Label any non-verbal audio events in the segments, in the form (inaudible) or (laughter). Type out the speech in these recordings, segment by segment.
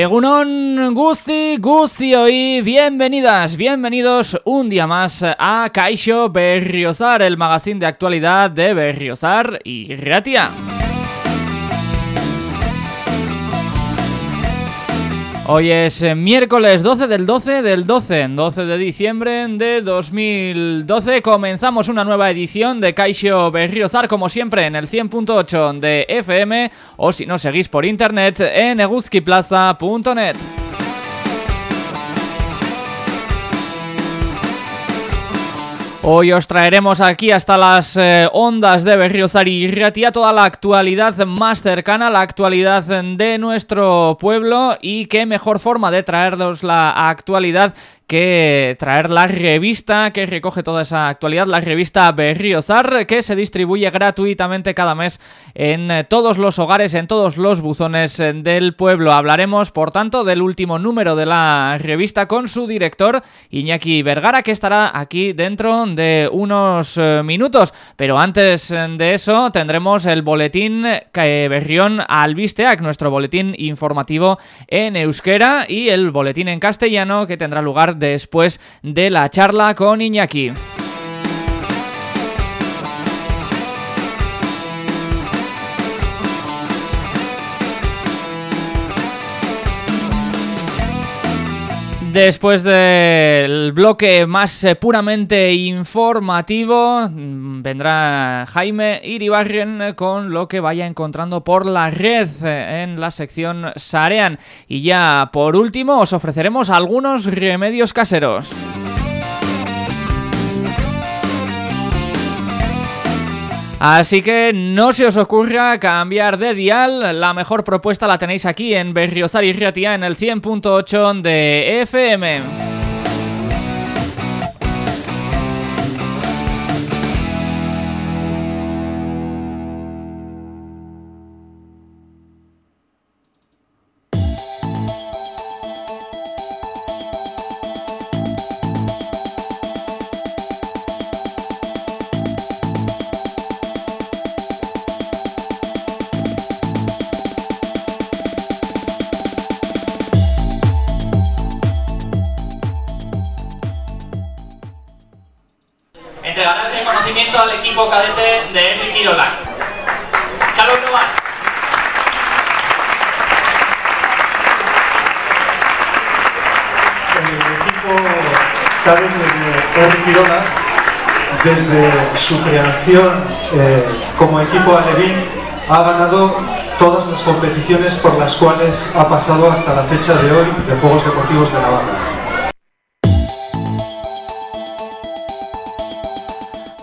Egunon Gusti, Gusti hoy, bienvenidas, bienvenidos un día más a Caixo Berriosar, el magazine de actualidad de Berriosar y Ratia. Hoy es eh, miércoles 12 del 12 del 12, 12 de diciembre de 2012. Comenzamos una nueva edición de Caixo Berriosar, como siempre, en el 100.8 de FM o si no seguís por internet en eguzquiplaza.net. Hoy os traeremos aquí hasta las eh, ondas de Berriozar y Riatia toda la actualidad más cercana, la actualidad de nuestro pueblo y qué mejor forma de traeros la actualidad que traer la revista que recoge toda esa actualidad, la revista Berriozar, que se distribuye gratuitamente cada mes en eh, todos los hogares, en todos los buzones eh, del pueblo. Hablaremos, por tanto, del último número de la revista con su director, Iñaki Vergara, que estará aquí dentro de unos eh, minutos. Pero antes de eso, tendremos el boletín Berrión Albisteac, nuestro boletín informativo en euskera, y el boletín en castellano, que tendrá lugar después de la charla con Iñaki. Después del bloque más eh, puramente informativo, mm, vendrá Jaime Iribarren con lo que vaya encontrando por la red eh, en la sección Sarean. Y ya por último os ofreceremos algunos remedios caseros. Así que no se os ocurra cambiar de dial, la mejor propuesta la tenéis aquí en Berriozar y Riatia en el 100.8 de FM. Eh, como equipo alevín, ha ganado todas las competiciones por las cuales ha pasado hasta la fecha de hoy de Juegos Deportivos de Navarra.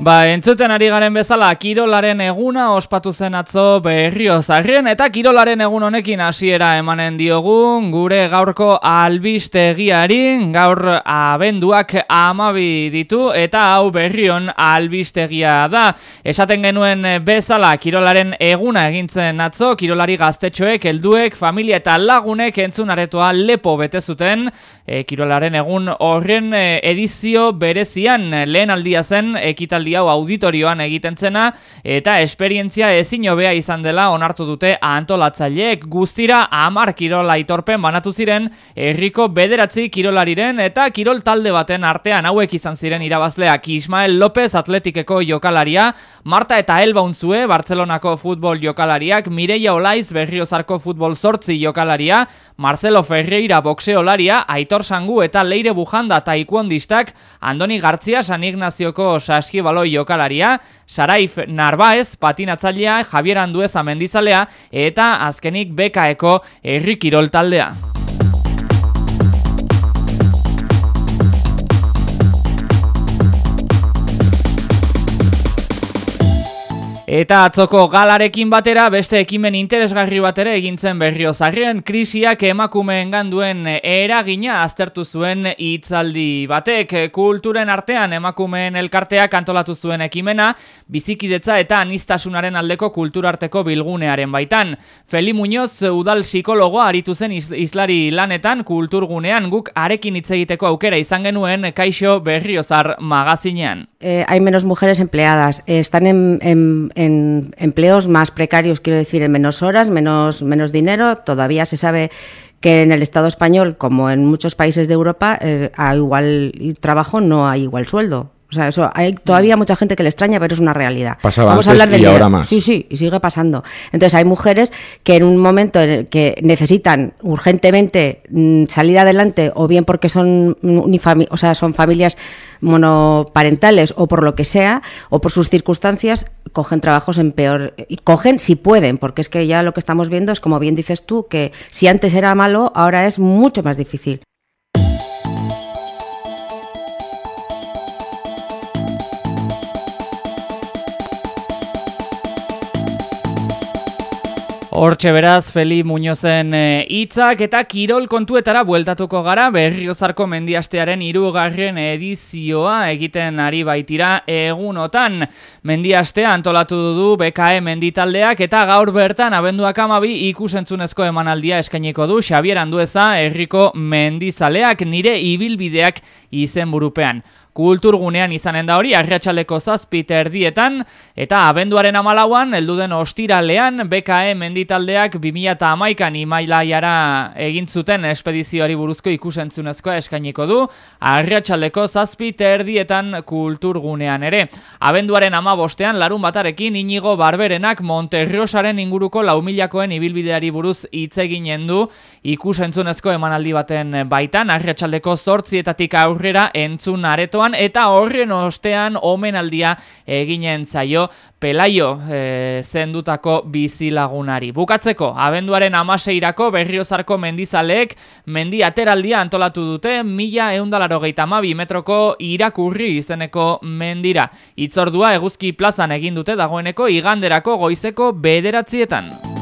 Ba, entzuten ari garen bezala, kirolaren eguna ospatu zen atzo berrio zarrien, eta kirolaren egun honekin hasiera emanen diogun, gure gaurko albistegiari, gaur abenduak amabi ditu, eta hau berrion albistegia da. Esaten genuen bezala, kirolaren eguna egintzen atzo, kirolari gaztetxoek, helduek, familia eta lagunek entzun aretoa lepo bete zuten, e, kirolaren egun horren e, edizio berezian, lehen aldia zen, ekitaldia hau auditorioan egiten zena eta esperientzia ezin hobea izan dela onartu dute antolatzaileek. Guztira 10 kirola itorpen banatu ziren herriko bederatzi kirolariren eta kirol talde baten artean hauek izan ziren irabazleak. Ismael López atletikeko jokalaria, Marta eta Elba Unzue Bartzelonako futbol jokalariak, Mireia Olaiz Berriozarko futbol sortzi jokalaria, Marcelo Ferreira boxeolaria, Aitor Sangu eta Leire Bujanda taikuondistak, Andoni Gartzia San Ignazioko saskibaloi jokalaria, Saraif Narbaez patinatzailea, Javier Anduez amendizalea eta azkenik bekaeko errikirol taldea. Eta atzoko galarekin batera beste ekimen interesgarri bat ere egintzen berriozarrien krisiak emakumeen ganduen eragina aztertu zuen hitzaldi batek. Kulturen artean emakumeen elkarteak antolatu zuen ekimena, bizikidetza eta anistasunaren aldeko kulturarteko bilgunearen baitan. Feli Muñoz udal psikologoa aritu zen islari lanetan kulturgunean guk arekin hitz egiteko aukera izan genuen kaixo berriozar magazinean. Eh, hay menos mujeres empleadas, eh, están en, empleos más precarios, quiero decir, en menos horas, menos, menos dinero. Todavía se sabe que en el Estado español, como en muchos países de Europa, eh, a igual trabajo no hay igual sueldo. O sea, eso hay todavía mucha gente que le extraña, pero es una realidad. Pasaba Vamos a hablar de y ahora más. Sí, sí, y sigue pasando. Entonces hay mujeres que en un momento en el que necesitan urgentemente mm, salir adelante, o bien porque son o sea, son familias monoparentales o por lo que sea, o por sus circunstancias, cogen trabajos en peor y cogen si pueden, porque es que ya lo que estamos viendo es como bien dices tú que si antes era malo, ahora es mucho más difícil. Hortxe beraz, Feli Muñozen eh, hitzak eta kirol kontuetara bueltatuko gara berriozarko mendiastearen irugarren edizioa egiten ari baitira egunotan. Mendiastea antolatu du BKE menditaldeak eta gaur bertan abenduak amabi ikusentzunezko emanaldia eskainiko du Xabier Andueza herriko mendizaleak nire ibilbideak izen burupean. Kulturgunean izanen da hori, arriatxaleko zazpite erdietan, eta abenduaren amalauan, elduden ostiralean, BKE menditaldeak 2008an imailaiara egintzuten espedizioari buruzko ikusentzunezkoa eskainiko du, arriatxaleko zazpite erdietan kulturgunean ere. Abenduaren amabostean, larun batarekin, inigo barberenak Monterriosaren inguruko laumilakoen ibilbideari buruz itzeginen du ikusentzunezko emanaldi baten baitan, arriatxaldeko zortzietatik aurrera entzun aretoan, eta horren ostean omenaldia eginen zaio Pelaio e, zendutako bizilagunari. Bukatzeko, abenduaren amaseirako berriozarko mendizaleek mendi ateraldia antolatu dute mila eundalaro gehi metroko irakurri izeneko mendira. Itzordua eguzki plazan egin dute dagoeneko iganderako goizeko bederatzietan.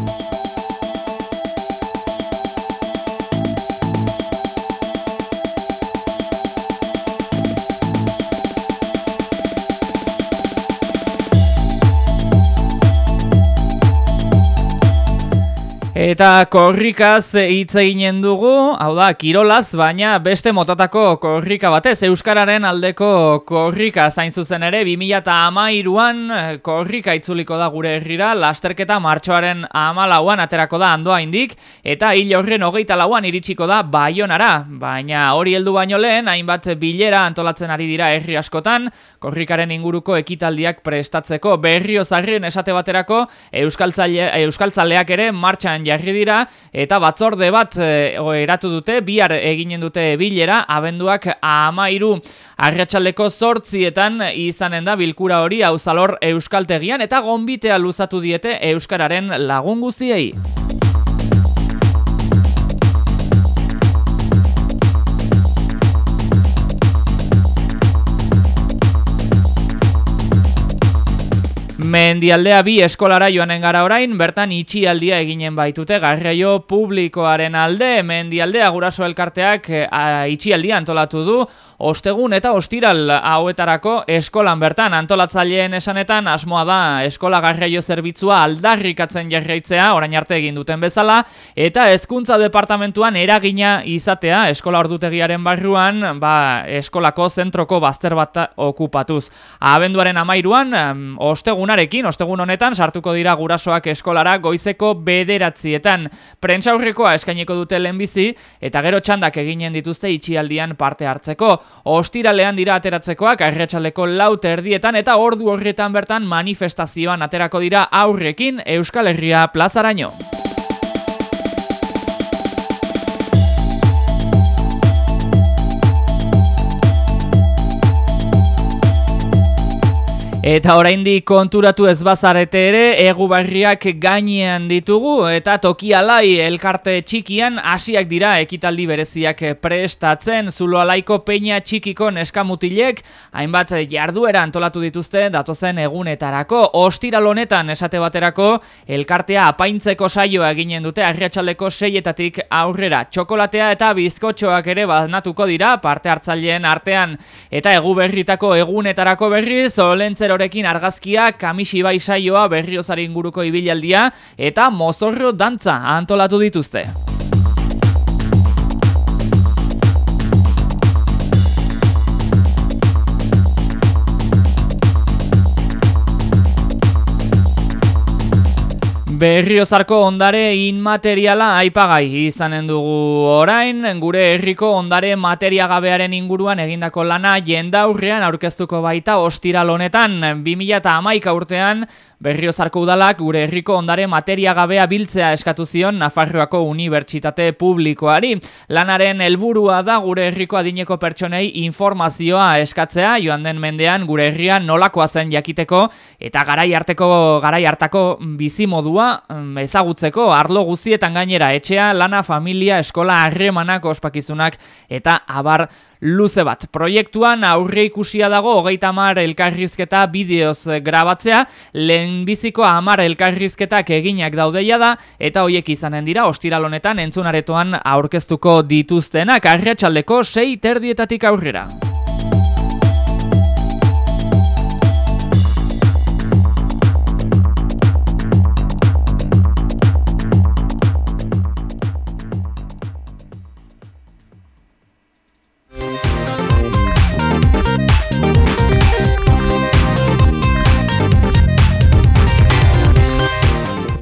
Eta korrikaz hitz eginen dugu, hau da, kirolaz, baina beste motatako korrika batez, Euskararen aldeko korrika zain zuzen ere, 2008an eh, korrika itzuliko da gure herrira, lasterketa martxoaren amalauan aterako da andoa indik, eta hil horren hogeita lauan iritsiko da baionara, baina hori heldu baino lehen, hainbat bilera antolatzen ari dira herri askotan, korrikaren inguruko ekitaldiak prestatzeko berrio zarrien esate baterako, Euskaltzaleak ere martxan jarri dira eta batzorde bat e, eratu dute bihar eginen dute bilera abenduak amairu arratsaldeko zortzietan izanen da bilkura hori auzalor euskaltegian eta gonbitea luzatu diete euskararen lagun guziei. Mendialdea bi eskolara joanen gara orain, bertan itxialdia eginen baitute garraio publikoaren alde. Mendialdea guraso elkarteak e, itxialdia antolatu du, ostegun eta ostiral hauetarako eskolan bertan antolatzaileen esanetan asmoa da eskola garraio zerbitzua aldarrikatzen jarraitzea orain arte egin duten bezala eta hezkuntza departamentuan eragina izatea eskola ordutegiaren barruan ba, eskolako zentroko bazter bat okupatuz. Abenduaren amairuan ostegunarekin, ostegun honetan sartuko dira gurasoak eskolara goizeko bederatzietan. Prentsa aurrekoa eskaineko dute lehenbizi eta gero txandak eginen dituzte itxialdian parte hartzeko. Ostiralean dira ateratzekoak arretsaleko lau erdietan eta ordu horrietan bertan manifestazioan aterako dira aurrekin Euskal Herria plazaraino. Eta oraindik konturatu ez bazarete ere, egu barriak gainean ditugu, eta tokialai elkarte txikian hasiak dira ekitaldi bereziak prestatzen, zulo alaiko peina txikiko neskamutilek, hainbat jarduera antolatu dituzte datozen egunetarako, ostiralonetan esate baterako, elkartea apaintzeko saioa eginen dute arriatxaleko seietatik aurrera, txokolatea eta bizkotxoak ere baznatuko dira, parte hartzaileen artean, eta egu berritako egunetarako berriz, olentzero Orekin argazkia, kamisi bai saioa, berriozaren inguruko ibilaldia eta mozorro dantza antolatu dituzte. Berriozarko ondare inmateriala aipagai izanen dugu orain, gure herriko ondare materiagabearen inguruan egindako lana jendaurrean aurkeztuko baita ostiral honetan. 2011 urtean Berriozarko udalak gure herriko ondare materia gabea biltzea eskatu zion Nafarroako Unibertsitate Publikoari. Lanaren helburua da gure herriko adineko pertsonei informazioa eskatzea, joan den mendean gure herrian nolakoa zen jakiteko eta garai arteko garai hartako bizimodua mm, ezagutzeko arlo guztietan gainera etxea, lana, familia, eskola, harremanak, ospakizunak eta abar luze bat. Proiektuan aurre ikusia dago hogeita hamar elkarrizketa bideoz grabatzea, lehenbiziko hamar elkarrizketak eginak daudeia da, eta hoiek izanen dira, ostiral honetan entzunaretoan aurkeztuko dituztenak, arratsaldeko sei terdietatik aurrera.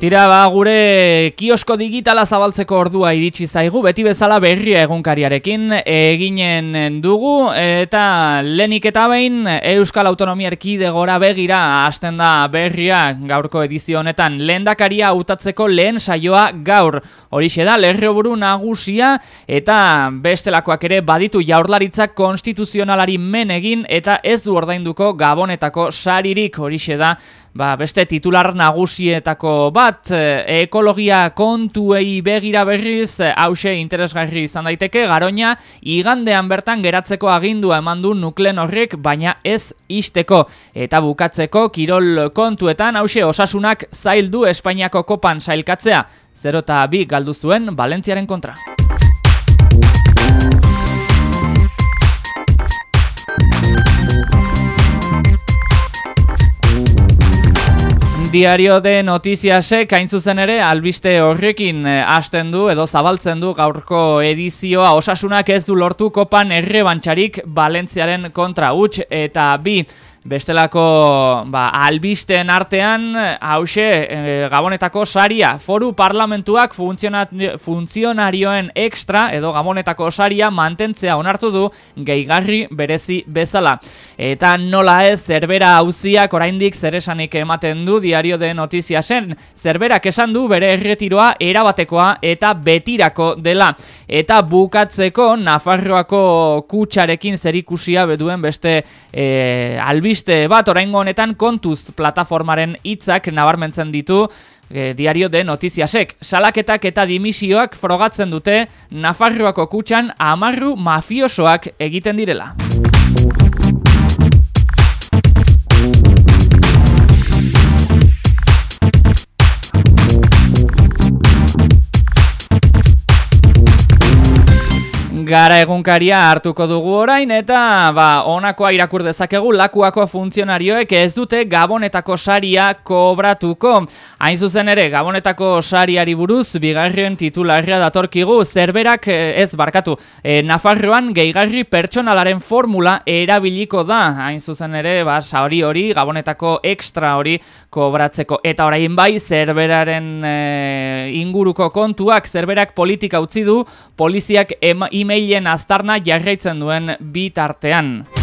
Tira ba gure kiosko digitala zabaltzeko ordua iritsi zaigu. Beti bezala berria egunkariarekin eginen dugu. Eta lenik eta behin Euskal Autonomia Erkidegora begira hasten da berria. Gaurko edizio honetan lehendakaria hautatzeko lehen saioa gaur. Horixe da lerroburu nagusia eta bestelakoak ere baditu jaurlaritzak konstituzionalari men egin eta ez du ordainduko gabonetako saririk. Horixe da Ba, beste titular nagusietako bat, eh, ekologia kontuei begira berriz, eh, hause interesgarri izan daiteke, garoña, igandean bertan geratzeko agindua eman du nukleen horrek, baina ez isteko. Eta bukatzeko, kirol kontuetan, hause osasunak zaildu Espainiako kopan sailkatzea, 0 eta bi galdu zuen Valentziaren kontra. Diario de Notiziasek hain zuzen ere albiste horrekin eh, hasten du edo zabaltzen du gaurko edizioa. Osasunak ez du lortu kopan errebantxarik Valentziaren kontra huts eta bi Bestelako ba, albisten artean, hause, e, gabonetako saria, foru parlamentuak funtzionarioen ekstra edo gabonetako saria mantentzea onartu du gehigarri berezi bezala. Eta nola ez, zerbera hauziak oraindik zeresanik ematen du diario de notizia zen, zerberak esan du bere erretiroa erabatekoa eta betirako dela. Eta bukatzeko, Nafarroako kutsarekin zerikusia beduen beste e, albiste albiste bat oraingo honetan kontuz plataformaren hitzak nabarmentzen ditu e, diario de notiziasek. Salaketak eta dimisioak frogatzen dute Nafarroako kutxan amarru mafiosoak egiten direla. Gara egunkaria hartuko dugu orain eta ba, onakoa irakur dezakegu lakuako funtzionarioek ez dute gabonetako saria kobratuko. Hain zuzen ere, gabonetako sariari buruz, bigarren titularria datorkigu, zerberak eh, ez barkatu. E, Nafarroan gehigarri pertsonalaren formula erabiliko da. Hain zuzen ere, ba, hori hori, gabonetako ekstra hori kobratzeko. Eta orain bai, zerberaren e, inguruko kontuak, zerberak politika utzi du, poliziak ema, e-mailen aztarna jarraitzen duen bitartean.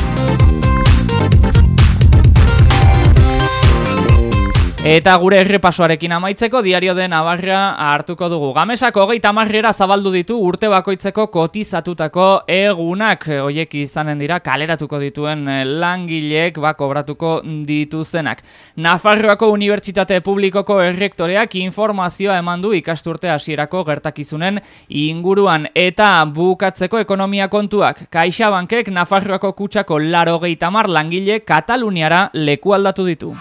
Eta gure errepasoarekin amaitzeko diario den Navarra hartuko dugu. Gamesako hogei tamarrera zabaldu ditu urte bakoitzeko kotizatutako egunak. Oiek izanen dira kaleratuko dituen langileek bako kobratuko dituzenak. Nafarroako Unibertsitate Publikoko errektoreak informazioa eman du ikasturte hasierako gertakizunen inguruan. Eta bukatzeko ekonomia kontuak. Kaixa bankek Nafarroako kutsako laro tamar langile Kataluniara leku aldatu ditu.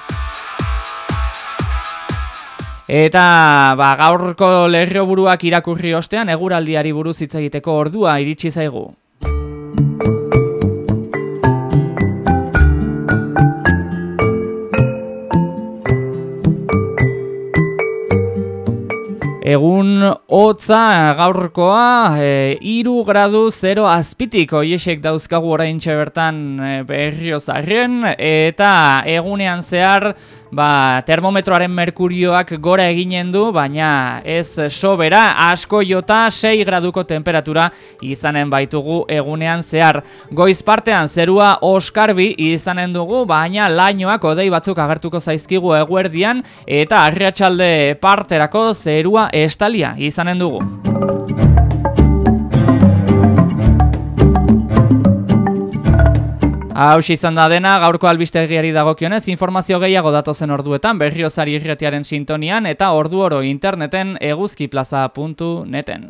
Eta ba, gaurko lerro buruak irakurri ostean eguraldiari buruz hitz egiteko ordua iritsi zaigu. Egun hotza gaurkoa e, iru gradu 0 azpitik oiesek dauzkagu orain bertan e, berriozarren eta egunean zehar ba, termometroaren merkurioak gora eginen du, baina ez sobera, asko jota 6 graduko temperatura izanen baitugu egunean zehar. Goiz partean zerua oskarbi izanen dugu, baina lainoak odei batzuk agertuko zaizkigu eguerdian, eta arriatxalde parterako zerua estalia izanen dugu. Hau izan da dena, gaurko albistegiari dagokionez, informazio gehiago datozen orduetan, berriozari irretiaren sintonian eta ordu oro interneten eguzkiplaza.neten.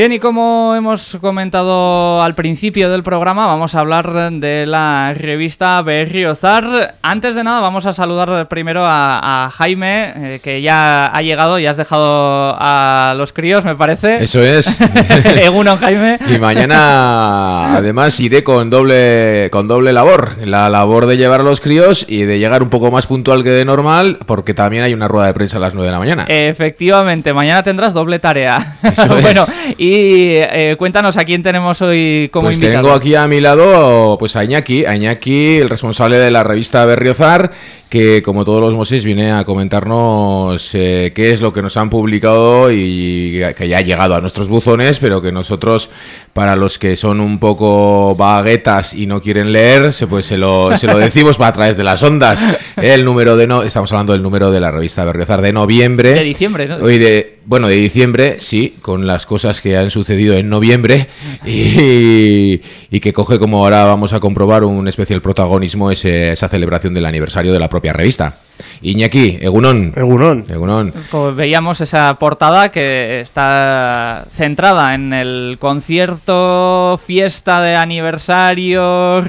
Bien, y como hemos comentado al principio del programa, vamos a hablar de la revista Berriozar. Antes de nada, vamos a saludar primero a, Jaime, eh, que ya ha llegado y has dejado a los críos, me parece. Eso es. (laughs) Egunon, Jaime. Y mañana, además, iré con doble, con doble labor. La labor de llevar a los críos y de llegar un poco más puntual que de normal, porque también hay una rueda de prensa a las 9 de la mañana. Efectivamente, mañana tendrás doble tarea. Eso (laughs) bueno, y y eh, cuéntanos a quién tenemos hoy como pues invitado. Tengo aquí a mi lado pues a Iñaki, a Iñaki, el responsable de la revista Berriozar, que como todos los Moses viene a comentarnos eh, qué es lo que nos han publicado y que ya ha llegado a nuestros buzones, pero que nosotros, para los que son un poco baguetas y no quieren leer, se, pues se lo, se lo decimos a través de las ondas. El número de no, estamos hablando del número de la revista Berriozar de noviembre. De diciembre, ¿no? Hoy de, bueno, de diciembre, sí, con las cosas que han sucedido en noviembre y, y que coge como ahora vamos a comprobar un especial protagonismo ese, esa celebración del aniversario de la propia revista. Iñaki, Egunon. Egunon. Egunon. Como veíamos esa portada que está centrada en el concierto, fiesta de aniversario,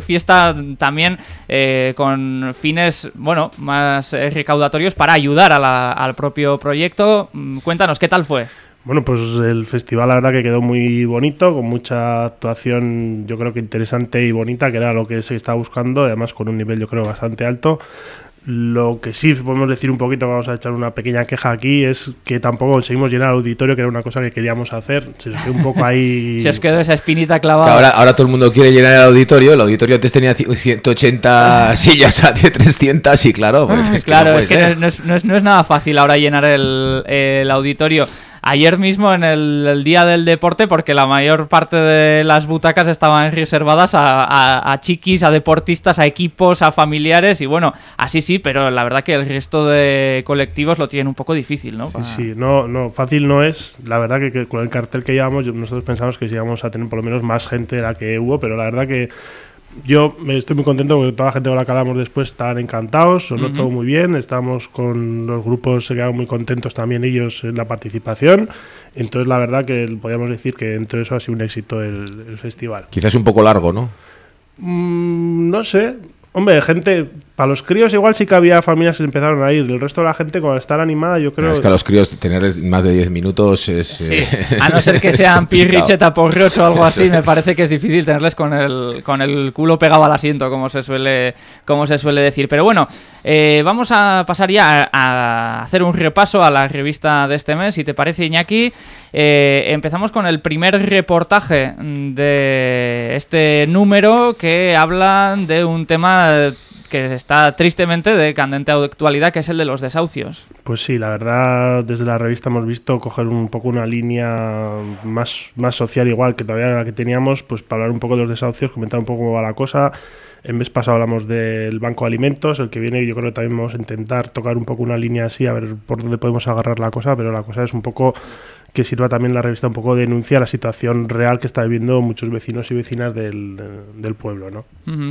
fiesta también eh, con fines, bueno, más eh, recaudatorios para ayudar al propio proyecto. Mm, cuéntanos, ¿qué tal fue? Bueno, pues el festival la verdad que quedó muy bonito, con mucha actuación yo creo que interesante y bonita, que era lo que se estaba buscando, además con un nivel yo creo bastante alto. Lo que sí podemos decir un poquito, vamos a echar una pequeña queja aquí, es que tampoco conseguimos llenar el auditorio, que era una cosa que queríamos hacer. Se quedó un poco ahí. (laughs) Se os quedó esa espinita clavada. ahora, ahora todo el mundo quiere llenar el auditorio. El auditorio antes tenía 180 (laughs) sillas, a 300 y claro. Pues claro, es que no, es, no, es, nada fácil ahora llenar el, el auditorio. Ayer mismo en el, día del deporte, porque la mayor parte de las butacas estaban reservadas a, chiquis, a deportistas, a equipos, a familiares, y bueno, así sí, pero la verdad que el resto de colectivos lo tienen un poco difícil, ¿no? Sí, sí, no, no, fácil no es. La verdad que, con el cartel que llevamos, nosotros pensamos que íbamos a tener por lo menos más gente de la que hubo, pero la verdad que yo estoy muy contento porque toda la gente con la que hablamos después están encantados, sonó todo muy bien, estamos con los grupos, se quedaron muy contentos también ellos en la participación. Entonces, la verdad que podríamos decir que entre eso ha sido un éxito el, festival. Quizás un poco largo, ¿no? Mm, no sé, Hombre, gente, para los críos igual sí que había familias que empezaron a ir. El resto de la gente, con estar animada, yo creo... es que a los críos tener más de 10 minutos es... Sí. Eh, a no ser que sean (laughs) pirricheta porriocho o algo así, me parece que es difícil tenerles con el, con el culo pegado al asiento, como se suele, como se suele decir. Pero bueno, eh, vamos a pasar ya a, hacer un repaso a la revista de este mes, si te parece, Iñaki. Eh, empezamos con el primer reportaje de este número que habla de un tema que está tristemente de candente actualidad, que es el de los desahucios. Pues sí, la verdad, desde la revista hemos visto coger un poco una línea más, más social igual que todavía la que teníamos, pues para hablar un poco de los desahucios, comentar un poco cómo va la cosa. El mes pasado hablamos del Banco de Alimentos, el que viene yo creo que también vamos a intentar tocar un poco una línea así, a ver por dónde podemos agarrar la cosa, pero la cosa es un poco que sirva también la revista un poco de denuncia la situación real que está viviendo muchos vecinos y vecinas del, del pueblo, ¿no?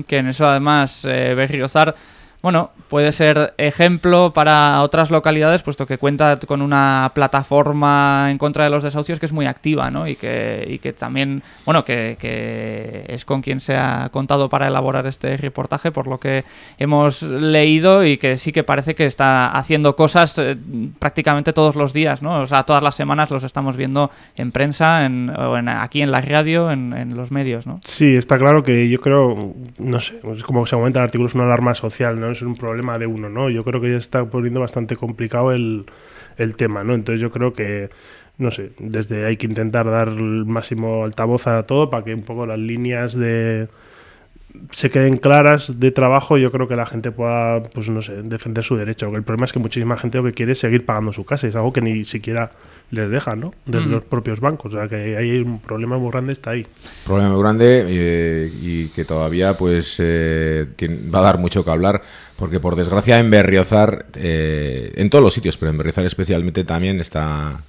que en eso además eh, Berriozar bueno, puede ser ejemplo para otras localidades, puesto que cuenta con una plataforma en contra de los desahucios que es muy activa, ¿no? Y que, y que también, bueno, que, que, es con quien se ha contado para elaborar este reportaje, por lo que hemos leído y que sí que parece que está haciendo cosas eh, prácticamente todos los días, ¿no? O sea, todas las semanas los estamos viendo en prensa, en, o en, aquí en la radio, en, en, los medios, ¿no? Sí, está claro que yo creo, no sé, es como se comenta en el artículo, es una alarma social, ¿no? es un problema de uno, ¿no? Yo creo que ya está poniendo bastante complicado el, el tema, ¿no? Entonces yo creo que no sé, desde hay que intentar dar el máximo altavoz a todo para que un poco las líneas de se queden claras de trabajo, yo creo que la gente pueda, pues no sé, defender su derecho. El problema es que muchísima gente lo que quiere es seguir pagando su casa, es algo que ni siquiera les dejan, ¿no? Desde mm. los propios bancos. O sea, que hay un problema muy grande, está ahí. Problema muy grande eh, y que todavía pues eh, va a dar mucho que hablar, porque por desgracia en Berriozar, eh, en todos los sitios, pero en Berriozar especialmente también está,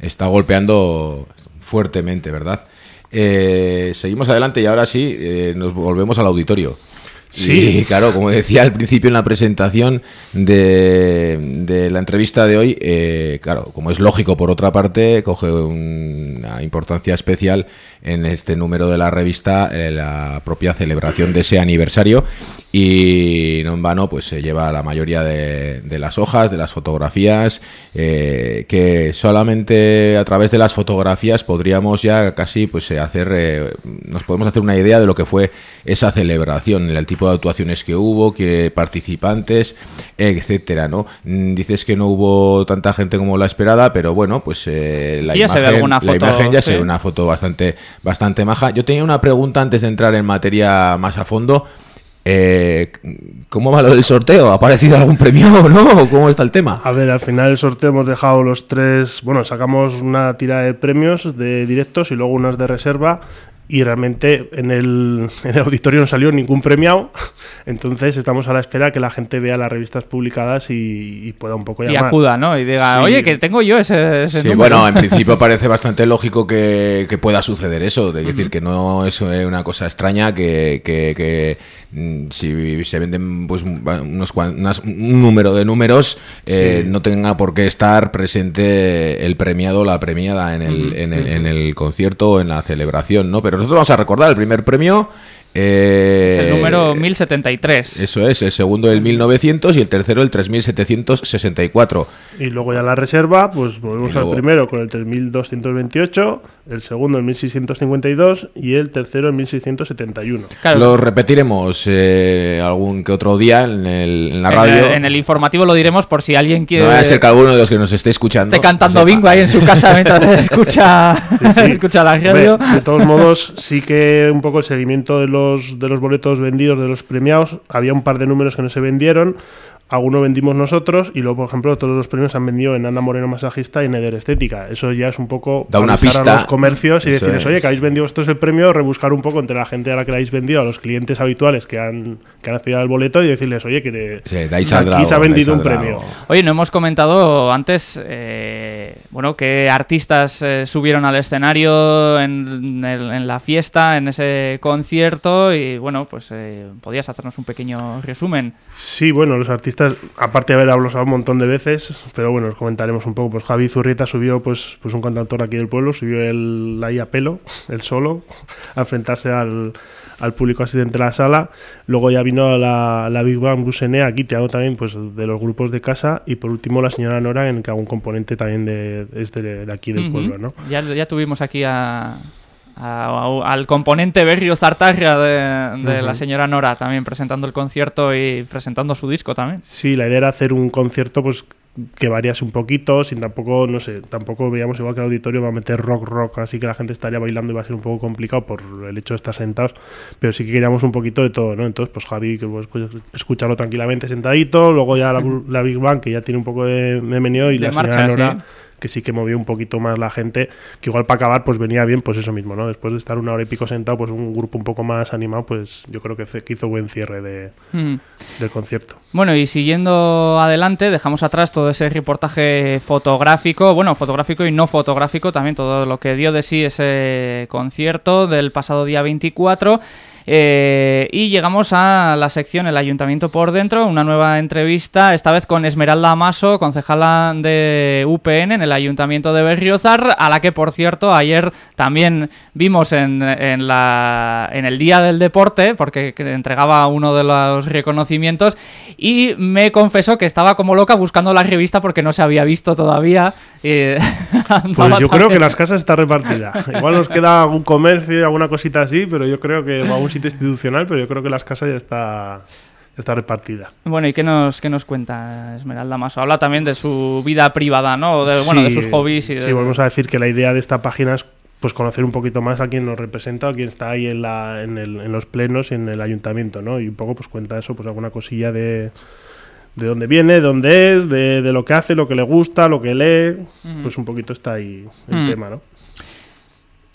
está golpeando fuertemente, ¿verdad? seguimos adelante y ahora sí, nos volvemos al auditorio. Sí, claro, como decía al principio en la presentación de, de la entrevista de hoy, eh, claro, como es lógico por otra parte, coge una importancia especial en este número de la revista eh, la propia celebración de ese aniversario y no en vano pues se lleva la mayoría de, de las hojas, de las fotografías, eh, que solamente a través de las fotografías podríamos ya casi pues hacer, nos podemos hacer una idea de lo que fue esa celebración, el tipo de actuaciones que hubo, que participantes, etcétera, ¿no? Mm, dices que no hubo tanta gente como la esperada, pero bueno, pues eh, la, imagen, la imagen ya se ve una foto bastante, bastante maja. Yo tenía una pregunta antes de entrar en materia más a fondo. Eh, ¿Cómo va lo del sorteo? ¿Ha aparecido algún premio o (laughs) no? ¿Cómo está el tema? A ver, al final el sorteo hemos dejado los tres, bueno, sacamos una tira de premios de directos y luego unas de reserva y realmente en el, (laughs) en el, auditorio no salió ningún premiado, (laughs) entonces estamos a la espera que la gente vea las revistas publicadas y, pueda un poco llamar. Y acuda, ¿no? Y diga, oye, que tengo yo ese, ese sí, bueno, en (laughs) principio parece bastante lógico que, que pueda suceder eso, de decir, que no es una cosa extraña que, que, mm, si se venden pues unos un número de números eh, no tenga por qué estar presente el premiado o la premiada en el, en el, en el concierto o en la celebración, ¿no? Pero nosotros vamos a recordar el primer premio eh, es el número 1073. Eso es, el segundo el 1900 y el tercero el 3764. Y luego ya la reserva, pues volvemos al primero con el 3228, el segundo el 1652 y el tercero el 1671. Lo repetiremos eh, algún que otro día en, la radio. en el informativo lo diremos por si alguien quiere. No va a ser que alguno de los que nos esté escuchando. Esté cantando bingo ahí en su casa mientras (laughs) escucha, (laughs) escucha la radio. de todos modos, sí que un poco el seguimiento de los de los boletos vendidos, de los premiados, había un par de números que no se vendieron. Alguno vendimos nosotros y luego, por ejemplo, todos los premios se han vendido en Ana Moreno Masajista y en Eder Estética. Eso ya es un poco Da una pista. a los comercios y Eso decirles, es. oye, que habéis vendido esto es el premio, rebuscar un poco entre la gente a la que le habéis vendido, a los clientes habituales que han, que han accedido al boleto y decirles, oye, que te- Sí, saldrá aquí se ha vendido un premio. Oye, no hemos comentado antes, eh, bueno, qué artistas eh, subieron al escenario en, el- en la fiesta, en ese concierto y bueno, pues eh, podías hacernos un pequeño resumen. Sí, bueno, los artistas, aparte de haber hablado un montón de veces, pero bueno, os comentaremos un poco. Pues Javi Zurrieta subió, pues, pues un cantautor aquí del pueblo, subió el ahí a pelo, el solo, a enfrentarse al, al público asistente a la sala. Luego ya vino la, la Big Bang Bluesene, aquí tirando también pues, de los grupos de casa. Y por último la señora Nora, en que algún componente también de, es de, de aquí del Ujú. pueblo, ¿no? Ya, ya tuvimos aquí a, a- al componente Berrio Zartarria de, de la señora Nora también presentando el concierto y presentando su disco también. Sí, la idea era hacer un concierto pues que variase un poquito, sin tampoco, no sé, tampoco veíamos igual que el auditorio va a meter rock rock, así que la gente estaría bailando y va a ser un poco complicado por el hecho de estar sentados, pero sí que queríamos un poquito de todo, ¿no? Entonces, pues Javi, que pues, escu- escucharlo tranquilamente sentadito, luego ya la, (laughs) la Big Bang, que ya tiene un poco de, de meneo, y De la marcha, señora Nora, sí. Que sí que movió un poquito más la gente, que igual para acabar, pues venía bien, pues eso mismo, ¿no? Después de estar una hora y pico sentado, pues un grupo un poco más animado, pues yo creo que, hizo buen cierre de, Mm. del concierto. Bueno, y siguiendo adelante, dejamos atrás todo ese reportaje fotográfico, bueno, fotográfico y no fotográfico, también todo lo que dio de sí ese concierto del pasado día 24. Eh, y llegamos a la sección El Ayuntamiento por Dentro, una nueva entrevista, esta vez con Esmeralda Amaso, concejala de UPN en el Ayuntamiento de Berriozar, a la que, por cierto, ayer también vimos en, en, la, en el Día del Deporte, porque entregaba uno de los reconocimientos, y me confesó que estaba como loca buscando la revista porque no se había visto todavía. (laughs) Pues yo creo que las casas está repartida. Igual nos queda algún comercio, alguna cosita así, pero yo creo que sitio institucional, pero yo creo que las casas ya está ya está repartida. Bueno, ¿y qué nos, qué nos cuenta Esmeralda Maso? Habla también de su vida privada, ¿no? De, bueno, de Sí, sus hobbies y de... Sí, volvemos a decir que la idea de esta página es pues conocer un poquito más a quien nos representa, a quien está ahí en, la, en, el- en los plenos y en el ayuntamiento, ¿no? Y un poco pues cuenta eso, pues alguna cosilla de de dónde viene, dónde es, de, de lo que hace, lo que le gusta, lo que lee, pues un poquito está ahí el Mm. tema, ¿no?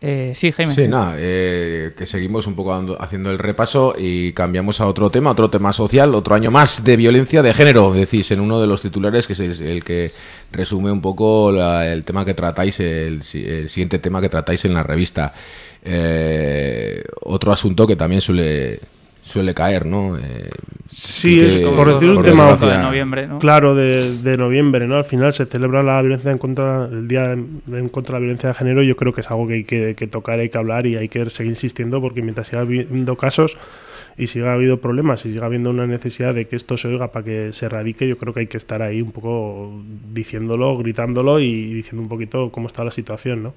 Eh, sí, Jaime. Sí, nada, eh, que seguimos un poco haciendo el repaso y cambiamos a otro tema, otro tema social, otro año más de violencia de género, decís en uno de los titulares, que es el que resume un poco el tema que tratáis, el, el siguiente tema que tratáis en la revista. Eh, otro asunto que también suele, suele caer, ¿no? Eh, Sí, que- es Como por decir un tema 4 de noviembre, ¿no? Claro, de, de noviembre, ¿no? Al final se celebra la violencia en contra, el día en, en contra de la violencia de género. y Yo creo que es algo que hay que, que tocar, hay que hablar y hay que seguir insistiendo porque mientras siga habiendo casos y siga habiendo problemas y siga habiendo una necesidad de que esto se oiga para que se erradique, yo creo que hay que estar ahí un poco diciéndolo, gritándolo y diciendo un poquito cómo está la situación, ¿no?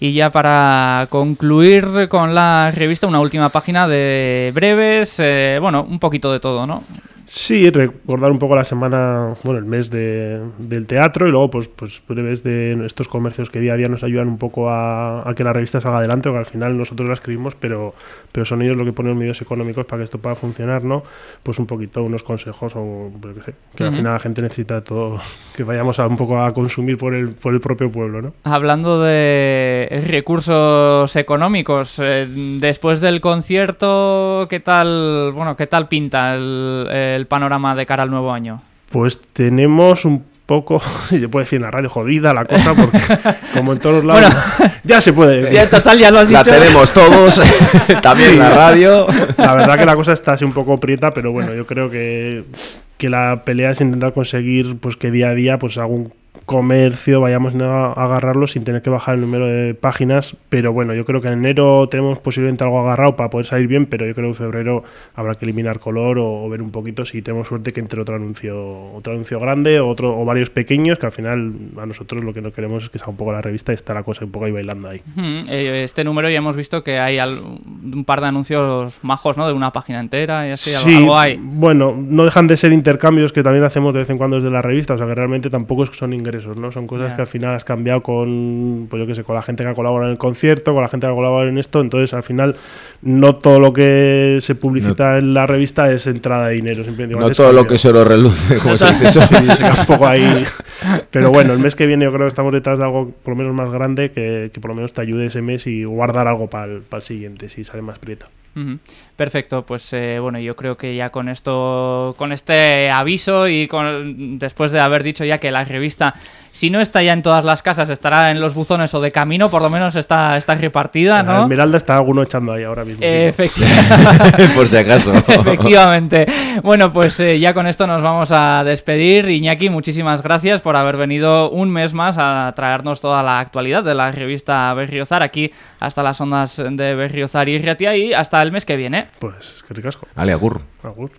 Y ya para concluir con la revista, una última página de breves, eh, bueno, un poquito de todo, ¿no? Sí, recordar un poco la semana, bueno, el mes de, del teatro y luego pues, pues breves de estos comercios que día a día nos ayudan un poco a, a que la revista salga adelante, porque al final nosotros la escribimos, pero, pero son ellos los que ponen los medios económicos para que esto pueda funcionar, ¿no? Pues un poquito unos consejos o qué sé, que al final la gente necesita todo, que vayamos a un poco a consumir por el, por el propio pueblo, ¿no? Hablando de recursos económicos, eh, después del concierto, ¿qué tal, bueno, qué tal pinta el, el panorama de cara al nuevo año? Pues tenemos un poco, (laughs) se puede decir en la radio jodida la cosa, porque (laughs) como en todos lados, Bueno. (laughs) ya se puede decir. Ya, total, ya lo has la dicho. tenemos todos, también la radio. La verdad que la cosa está así un poco prieta, pero bueno, yo creo que, que la pelea es intentar conseguir pues que día a día pues algún comercio vayamos a agarrarlo sin tener que bajar el número de páginas, pero bueno, yo creo que en enero tenemos posiblemente algo agarrado para poder salir bien, pero yo creo que en febrero habrá que eliminar color o, o ver un poquito si tenemos suerte que entre otro anuncio, otro anuncio grande o otro o varios pequeños, que al final a nosotros lo que no queremos es que sea un poco la revista y está la cosa un poco ahí bailando ahí. Eh, Este número ya hemos visto que hay un par de anuncios majos, ¿no? De una página entera y así, Sí, algo hay. bueno, no dejan de ser intercambios que también hacemos de vez en cuando desde la revista, o sea que realmente tampoco es que son ingresos ingresos, ¿no? Son cosas que al final has cambiado con, pues yo qué sé, con la gente que ha colaborado en el concierto, con la gente que ha colaborado en esto, entonces al final no todo lo que se publicita en la revista es entrada de dinero. no todo lo que se lo reluce, como se dice (laughs) eso. un poco ahí. Pero bueno, el mes que viene yo creo que estamos detrás de algo por lo menos más grande que, por lo menos te ayude ese mes y guardar algo para el, para el siguiente, si sale más prieto. Perfecto, pues eh, bueno, yo creo que ya con esto, con este aviso y con, después de haber dicho ya que la revista si no está ya en todas las casas, estará en los buzones o de camino, por lo menos está, está repartida, ¿no? En Esmeralda está alguno echando ahí ahora mismo. Efectivamente. (laughs) por si acaso. (laughs) Efectivamente. Bueno, pues eh, ya con esto nos vamos a despedir. Iñaki, muchísimas gracias por haber venido un mes más a traernos toda la actualidad de la revista Berriozar aquí hasta las ondas de Berriozar y Riatia y hasta el mes que viene. Pues que ricasco. Ale, agur. Agur.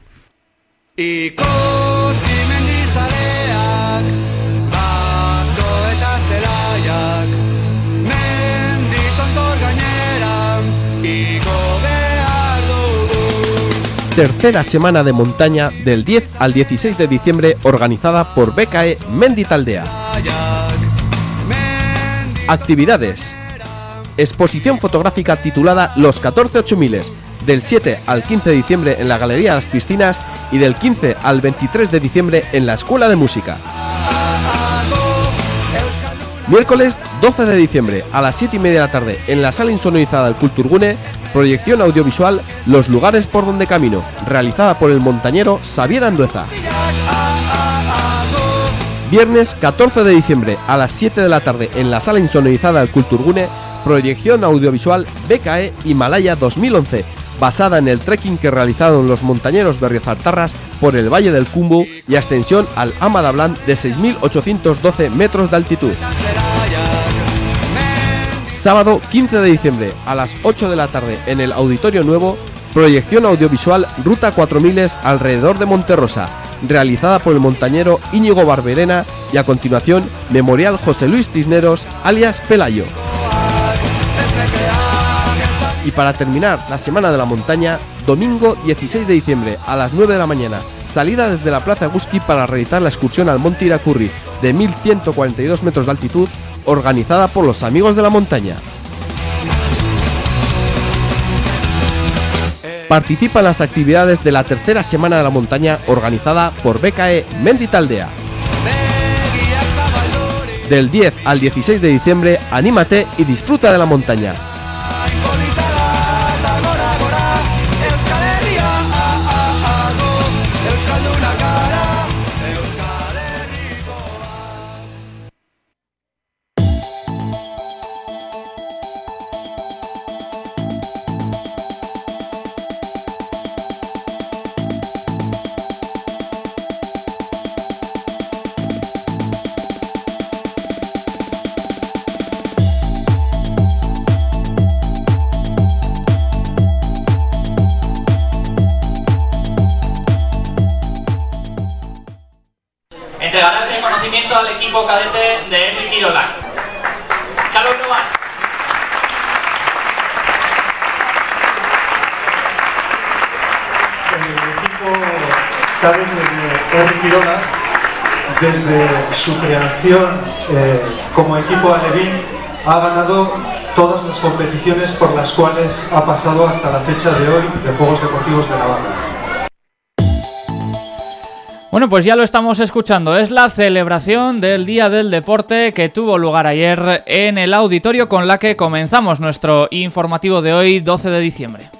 tercera semana de montaña del 10 al 16 de diciembre organizada por BKE Menditaldea. Actividades. Exposición fotográfica titulada Los 14 8000 del 7 al 15 de diciembre en la Galería Las Piscinas y del 15 al 23 de diciembre en la Escuela de Música. Miércoles 12 de diciembre a las 7 y media de la tarde en la sala insonorizada del Culturgune, proyección audiovisual Los lugares por donde camino, realizada por el montañero Xavier Andueza. Viernes 14 de diciembre a las 7 de la tarde en la sala insonorizada del Culturgune, proyección audiovisual BKE Himalaya 2011, basada en el trekking que realizaron los montañeros berriozartarras por el Valle del Cumbu y ascensión al Amadablan de 6.812 metros de altitud. Sábado 15 de diciembre a las 8 de la tarde en el Auditorio Nuevo, proyección audiovisual Ruta 4000 alrededor de Monterrosa, realizada por el montañero Íñigo Barberena y a continuación Memorial José Luis Tisneros alias Pelayo. Y para terminar la Semana de la Montaña, domingo 16 de diciembre a las 9 de la mañana, salida desde la Plaza Guski para realizar la excursión al Monte Iracurri de 1142 metros de altitud, organizada por los Amigos de la Montaña. Participa en las actividades de la tercera Semana de la Montaña organizada por BKE Menditaldea. Del 10 al 16 de diciembre, anímate y disfruta de la montaña. Desde su creación eh, como equipo alevín ha ganado todas las competiciones por las cuales ha pasado hasta la fecha de hoy de Juegos Deportivos de Navarra. Bueno, pues ya lo estamos escuchando. Es la celebración del Día del Deporte que tuvo lugar ayer en el auditorio con la que comenzamos nuestro informativo de hoy, 12 de diciembre.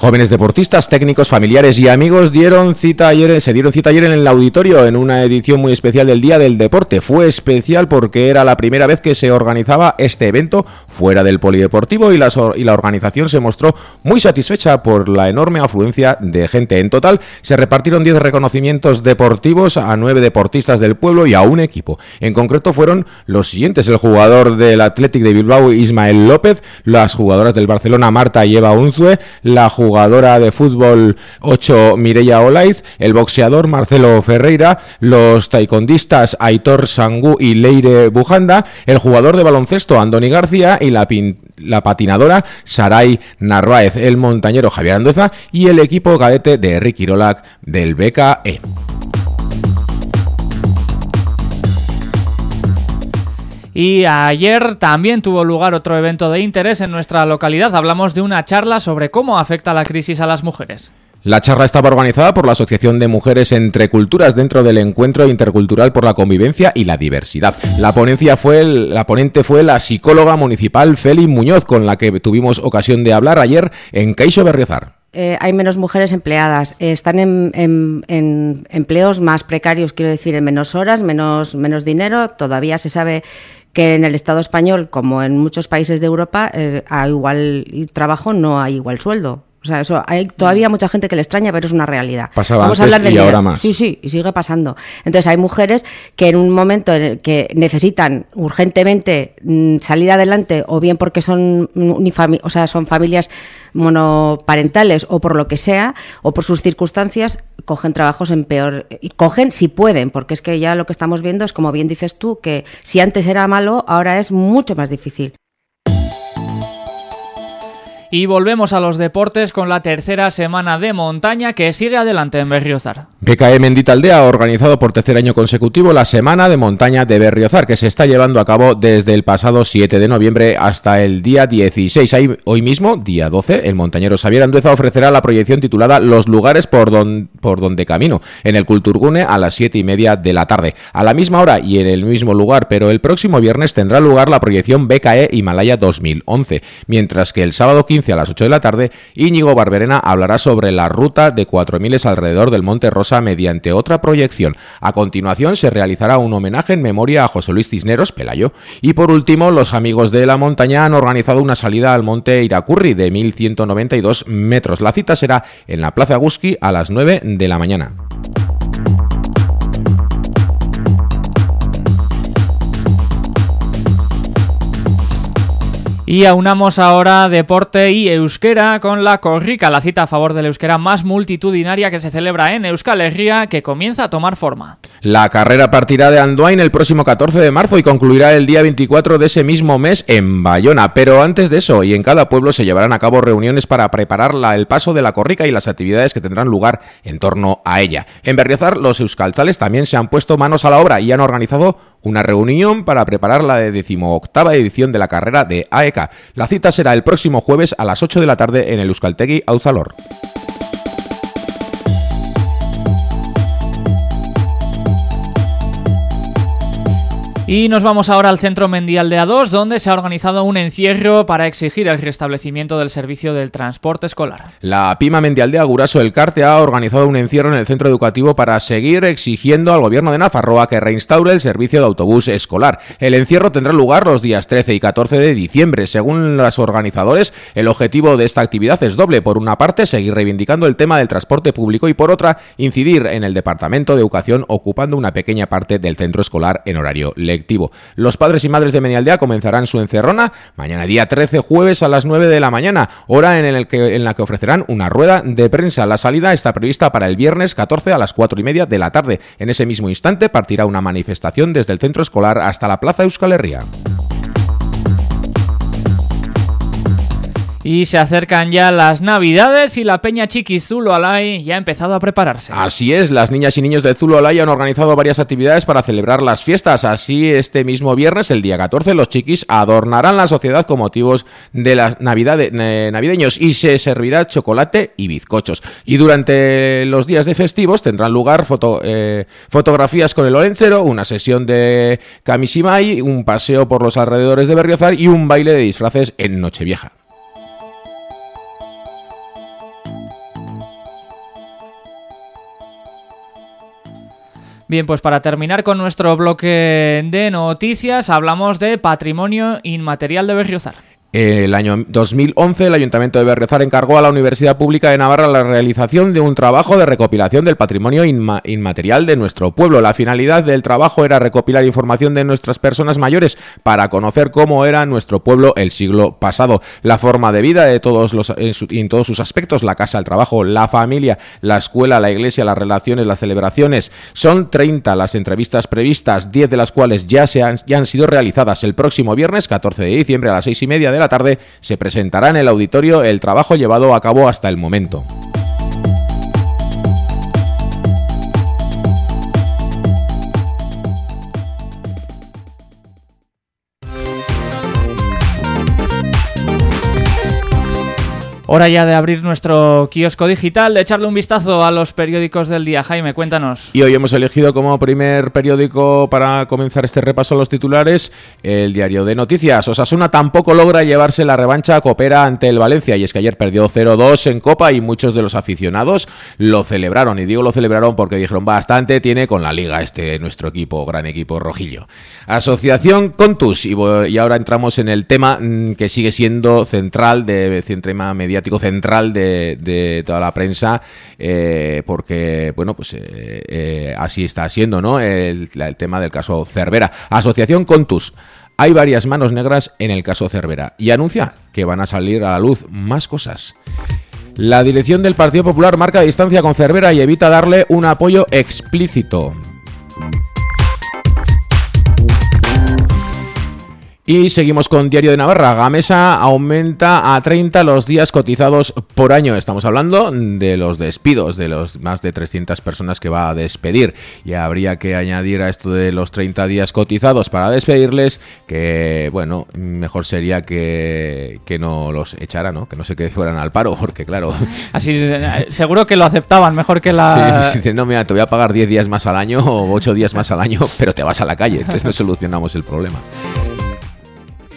Jóvenes deportistas, técnicos, familiares y amigos dieron cita ayer, se dieron cita ayer en el auditorio en una edición muy especial del Día del Deporte. Fue especial porque era la primera vez que se organizaba este evento fuera del polideportivo y la, organización se mostró muy satisfecha por la enorme afluencia de gente. En total se repartieron 10 reconocimientos deportivos a 9 deportistas del pueblo y a un equipo. En concreto fueron los siguientes, el jugador del Athletic de Bilbao Ismael López, las jugadoras del Barcelona Marta y Eva Unzue, la jugadora de fútbol 8 Mireia Olaiz, el boxeador Marcelo Ferreira, los taekwondistas Aitor Sangú y Leire Bujanda, el jugador de baloncesto Andoni García y la, la patinadora Saray Narváez, el montañero Javier Andueza y el equipo cadete de Ricky Rolac del BKE. Y ayer también tuvo lugar otro evento de interés en nuestra localidad. Hablamos de una charla sobre cómo afecta la crisis a las mujeres. La charla estaba organizada por la Asociación de Mujeres entre Culturas dentro del Encuentro Intercultural por la Convivencia y la Diversidad. La ponencia fue la ponente fue la psicóloga municipal Feli Muñoz, con la que tuvimos ocasión de hablar ayer en Caixo Berriozar. Eh, hay menos mujeres empleadas, eh, están en, empleos más precarios, quiero decir, en menos horas, menos, menos dinero. Todavía se sabe que en el Estado español, como en muchos países de Europa, eh, a igual trabajo no hay igual sueldo. O sea, eso hay todavía mucha gente que le extraña, pero es una realidad. Pasaba Vamos a hablar de y ahora más. Sí, sí, y sigue pasando. Entonces hay mujeres que en un momento en el que necesitan urgentemente mm, salir adelante, o bien porque son o sea, son familias monoparentales o por lo que sea, o por sus circunstancias, cogen trabajos en peor y cogen si pueden, porque es que ya lo que estamos viendo es como bien dices tú que si antes era malo, ahora es mucho más difícil. Y volvemos a los deportes con la tercera semana de montaña que sigue adelante en Berriozar. BKE Mendita Aldea ha organizado por tercer año consecutivo la Semana de Montaña de Berriozar, que se está llevando a cabo desde el pasado 7 de noviembre hasta el día 16. hoy mismo, día 12, el montañero Xavier Andueza ofrecerá la proyección titulada Los lugares por, por donde camino, en el Culturgune a las 7 y media de la tarde. A la misma hora y en el mismo lugar, pero el próximo viernes tendrá lugar la proyección BKE Himalaya 2011, mientras que el sábado 15 a las 8 de la tarde, Íñigo Barberena hablará sobre la ruta de 4.000 alrededor del Monte Rosa mediante otra proyección. A continuación se realizará un homenaje en memoria a José Luis Cisneros, Pelayo. Y por último, los amigos de la montaña han organizado una salida al Monte Iracurri de 1.192 metros. La cita será en la Plaza Guski a las 9 de la mañana. Y aunamos ahora deporte y euskera con la Corrica, la cita a favor del euskera más multitudinaria que se celebra en Euskal Herria, que comienza a tomar forma. La carrera partirá de Andoain el próximo 14 de marzo y concluirá el día 24 de ese mismo mes en Bayona. Pero antes de eso, y en cada pueblo se llevarán a cabo reuniones para preparar el paso de la Corrica y las actividades que tendrán lugar en torno a ella. En Berriozar, los euskaltzales también se han puesto manos a la obra y han organizado una reunión para preparar la decimoctava edición de la carrera de AECA. La cita será el próximo jueves a las 8 de la tarde en el Euskaltegui Auzalor. Y nos vamos ahora al Centro Mendialdea 2, donde se ha organizado un encierro para exigir el restablecimiento del servicio del transporte escolar. La Pima Mendialdea Guraso El Carte ha organizado un encierro en el centro educativo para seguir exigiendo al gobierno de Nafarroa que reinstaure el servicio de autobús escolar. El encierro tendrá lugar los días 13 y 14 de diciembre. Según los organizadores, el objetivo de esta actividad es doble. Por una parte, seguir reivindicando el tema del transporte público y por otra, incidir en el Departamento de Educación ocupando una pequeña parte del centro escolar en horario Los padres y madres de Menialdea comenzarán su encerrona mañana día 13 jueves a las 9 de la mañana, hora en, en la que ofrecerán una rueda de prensa. La salida está prevista para el viernes 14 a las 4 y media de la tarde. En ese mismo instante partirá una manifestación desde el centro escolar hasta la Plaza Euskal Herria. Y se acercan ya las navidades y la peña chiqui Zulo Alay ya ha empezado a prepararse. Así es, las niñas y niños de Zulo Alay han organizado varias actividades para celebrar las fiestas. Así, este mismo viernes, el día 14, los chiquis adornarán la sociedad con motivos de las navidades, navideños y se servirá chocolate y bizcochos. Y durante los días de festivos tendrán lugar foto, eh, fotografías con el Olenchero, una sesión de Kamisimai, un paseo por los alrededores de Berriozar y un baile de disfraces en Nochevieja. Bien, pues para terminar con nuestro bloque de noticias, hablamos de patrimonio inmaterial de Berriozar. El año 2011 el Ayuntamiento de Berriozar encargó a la Universidad Pública de Navarra la realización de un trabajo de recopilación del patrimonio inmaterial de nuestro pueblo. La finalidad del trabajo era recopilar información de nuestras personas mayores para conocer cómo era nuestro pueblo el siglo pasado, la forma de vida de todos los en, todos sus aspectos, la casa, el trabajo, la familia, la escuela, la iglesia, las relaciones, las celebraciones. Son 30 las entrevistas previstas, 10 de las cuales ya, se han, ya han sido realizadas el próximo viernes 14 de diciembre a las 6 y media de la tarde se presentará en el auditorio el trabajo llevado a cabo hasta el momento. Hora ya de abrir nuestro kiosco digital, de echarle un vistazo a los periódicos del día. Jaime, cuéntanos. Y hoy hemos elegido como primer periódico para comenzar este repaso a los titulares el diario de noticias. Osasuna tampoco logra llevarse la revancha Coopera ante el Valencia y es que ayer perdió 0-2 en Copa y muchos de los aficionados lo celebraron. Y digo lo celebraron porque dijeron bastante tiene con la liga este nuestro equipo, gran equipo rojillo. Asociación Contus y, y ahora entramos en el tema mm, que sigue siendo central de tema media central de, toda la prensa, eh, porque, bueno, pues eh, eh, así está siendo, ¿no? El, el, tema del caso Cervera. Asociación Contus. Hay varias manos negras en el caso Cervera y anuncia que van a salir a la luz más cosas. La dirección del Partido Popular marca distancia con Cervera y evita darle un apoyo explícito. Y seguimos con Diario de Navarra. Gamesa aumenta a 30 los días cotizados por año. Estamos hablando de los despidos, de los más de 300 personas que va a despedir. Y habría que añadir a esto de los 30 días cotizados para despedirles que, bueno, mejor sería que, que no los echara, ¿no? Que no se que fueran al paro, porque claro... (laughs) Así, seguro que lo aceptaban mejor que la... Sí, no, mira, te voy a pagar 10 días más al año o 8 días más al año, pero te vas a la calle. Entonces no solucionamos el problema.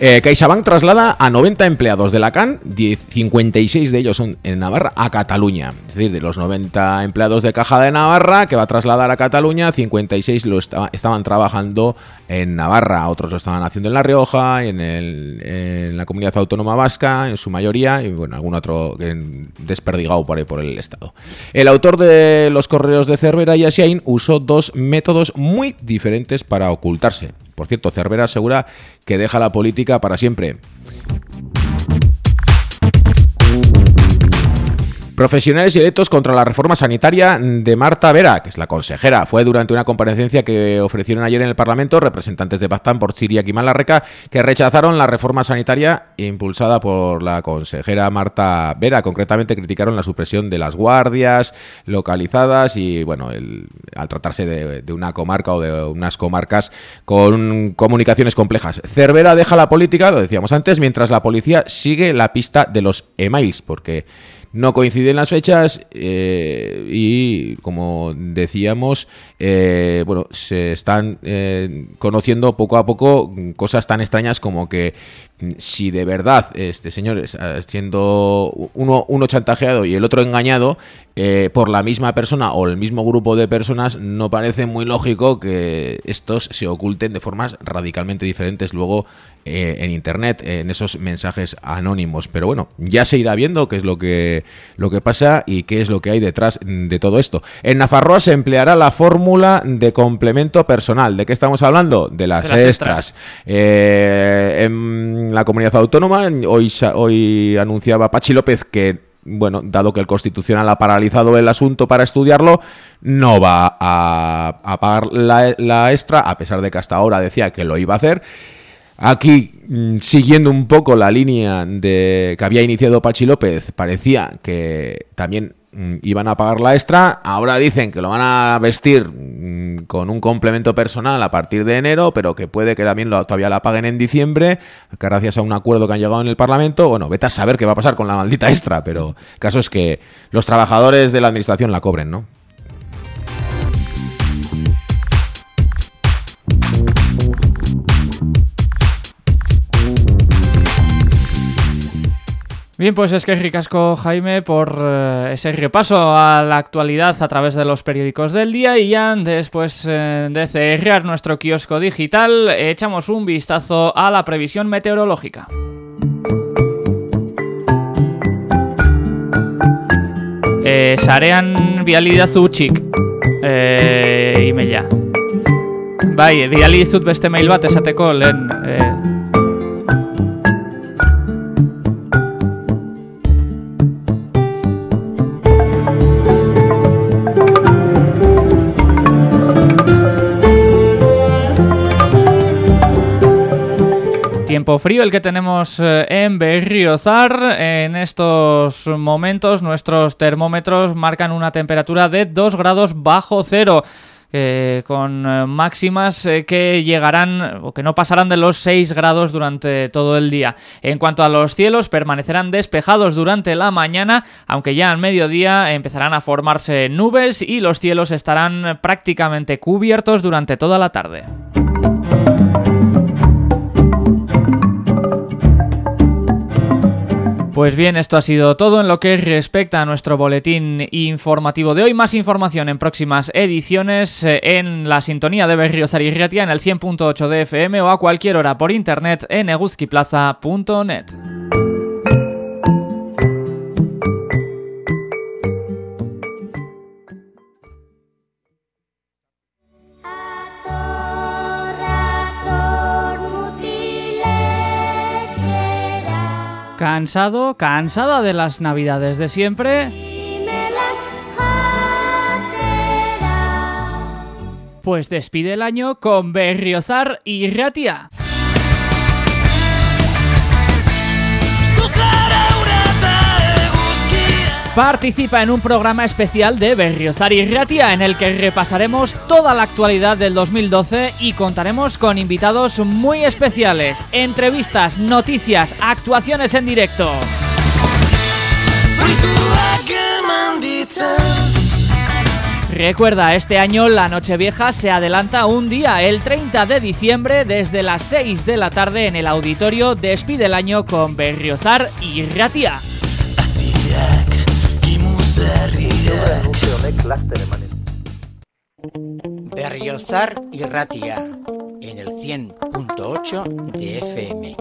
Eh, CaixaBank traslada a 90 empleados de la CAN, 56 de ellos son en Navarra, a Cataluña. Es decir, de los 90 empleados de Caja de Navarra que va a trasladar a Cataluña, 56 lo estaban trabajando en Navarra, otros lo estaban haciendo en La Rioja, en, en, la comunidad autónoma vasca, en su mayoría, y bueno, algún otro desperdigado por ahí por el Estado. El autor de los correos de Cervera y Asiain usó dos métodos muy diferentes para ocultarse. Por cierto, Cervera asegura que deja la política para siempre. Profesionales y electos contra la reforma sanitaria de Marta Vera, que es la consejera. Fue durante una comparecencia que ofrecieron ayer en el Parlamento representantes de Pactán por Siria y Malarreca que rechazaron la reforma sanitaria impulsada por la consejera Marta Vera. Concretamente criticaron la supresión de las guardias localizadas y, bueno, el, al tratarse de, una comarca o de unas comarcas con comunicaciones complejas. Cervera deja la política, lo decíamos antes, mientras la policía sigue la pista de los emails, porque no coinciden las fechas eh, y, como decíamos, eh, bueno, se están eh, conociendo poco a poco cosas tan extrañas como que mm, si de verdad este señor siendo uno, uno chantajeado y el otro engañado por la misma persona o el mismo grupo de personas, no parece muy lógico que estos se oculten de formas radicalmente diferentes luego en internet, en esos mensajes anónimos. Pero bueno, ya se irá viendo qué es lo que, lo que pasa y qué es lo que hay detrás de todo esto. En Nafarroa se empleará la fórmula de complemento personal. ¿De qué estamos hablando? De las, extras. Eh, en la comunidad autónoma, hoy, hoy anunciaba Pachi López que bueno, dado que el Constitucional ha paralizado el asunto para estudiarlo, no va a, pagar la, la, extra, a pesar de que hasta ahora decía que lo iba a hacer. Aquí, mm, siguiendo un poco la línea de que había iniciado Pachi López, parecía que también iban a pagar la extra. Ahora dicen que lo van a vestir mm, con un complemento personal a partir de enero, pero que puede que también lo, todavía la paguen en diciembre, gracias a un acuerdo que han llegado en el Parlamento. Bueno, vete a saber qué va a pasar con la maldita extra, pero el caso es que los trabajadores de la administración la cobren, ¿no? Bien, pues es que ricasco Jaime por eh, ese repaso a la actualidad a través de los periódicos del día y ya después eh, de cerrar nuestro kiosco digital echamos un vistazo a la previsión meteorológica. Eh, sarean bialidazu txik eh, imeia. Bai, bializut beste mail bat esateko lehen eh, Frío el que tenemos eh, en Berriozar. En estos momentos nuestros termómetros marcan una temperatura de 2 grados bajo cero. eh, con eh, máximas que llegarán o que no pasarán de los 6 grados durante todo el día. En cuanto a los cielos, permanecerán despejados durante la mañana, aunque ya al mediodía empezarán a formarse nubes y los cielos estarán prácticamente cubiertos durante toda la tarde. Pues bien, esto ha sido todo en lo que respecta a nuestro boletín informativo de hoy. Más información en próximas ediciones eh, en la sintonía de Berriozar y Riatia en el 100.8 de FM o a cualquier hora por internet en eguzquiplaza.net. ¿Cansado? ¿Cansada de las navidades de siempre? Pues despide el año con Berriozar y Ratia. Participa en un programa especial de Berriozar y Ratia en el que repasaremos toda la actualidad del 2012 y contaremos con invitados muy especiales, entrevistas, noticias, actuaciones en directo. Recuerda, este año la Nochevieja se adelanta un día, el 30 de diciembre, desde las 6 de la tarde en el auditorio Despide el año con Berriozar y Ratia. Berriozar y Ratia en el 100.8 de FM.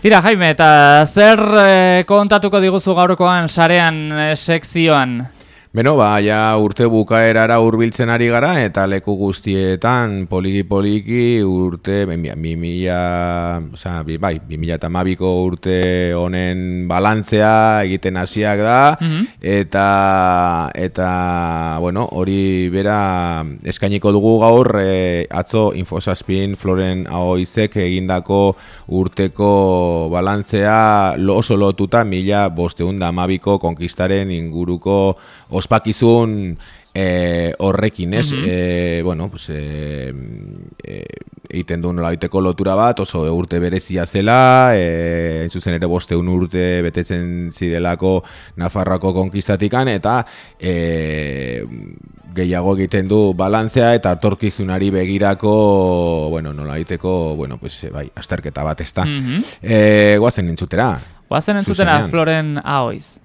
Tira, Jaime, eta zer eh, kontatuko diguzu gaurkoan sarean eh, sekzioan? Beno, ba, ja urte bukaerara hurbiltzen ari gara eta leku guztietan poliki poliki urte, bi mila, oza, bi, bai, bi mila eta mabiko urte honen balantzea egiten hasiak da Mhm. eta, eta, bueno, hori bera eskainiko dugu gaur e, atzo Infosaspin Floren Ahoizek egindako urteko balantzea lo oso lotuta mila bosteunda mabiko konkistaren inguruko ospakizun eh, horrekin, ez? Mhm. Eh, bueno, pues, eh, eh, egiten du nolabaiteko lotura bat, oso urte berezia zela, hain zuzen ere bosteun urte betetzen zirelako Nafarroako konkistatikan, eta eh, gehiago egiten du balantzea eta torkizunari begirako, bueno, nolabaiteko, bueno, pues, bai, azterketa bat, ez da. Mhm. Eh, guazen entzutera. Guazen Zuzenean. Floren Ahoiz.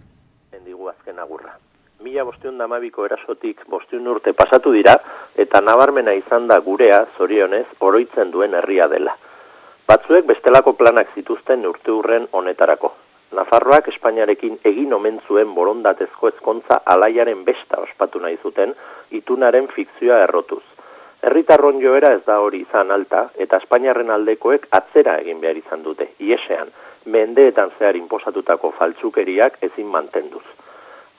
Mila bosteun damabiko erasotik bosteun urte pasatu dira, eta nabarmena izan da gurea, zorionez, oroitzen duen herria dela. Batzuek bestelako planak zituzten urte hurren honetarako. Nafarroak Espainiarekin egin omen zuen borondatezko ezkontza alaiaren besta ospatu nahi zuten, itunaren fikzioa errotuz. Herritarron joera ez da hori izan alta, eta Espainiarren aldekoek atzera egin behar izan dute, iesean, mendeetan zehar inposatutako faltsukeriak ezin mantenduz.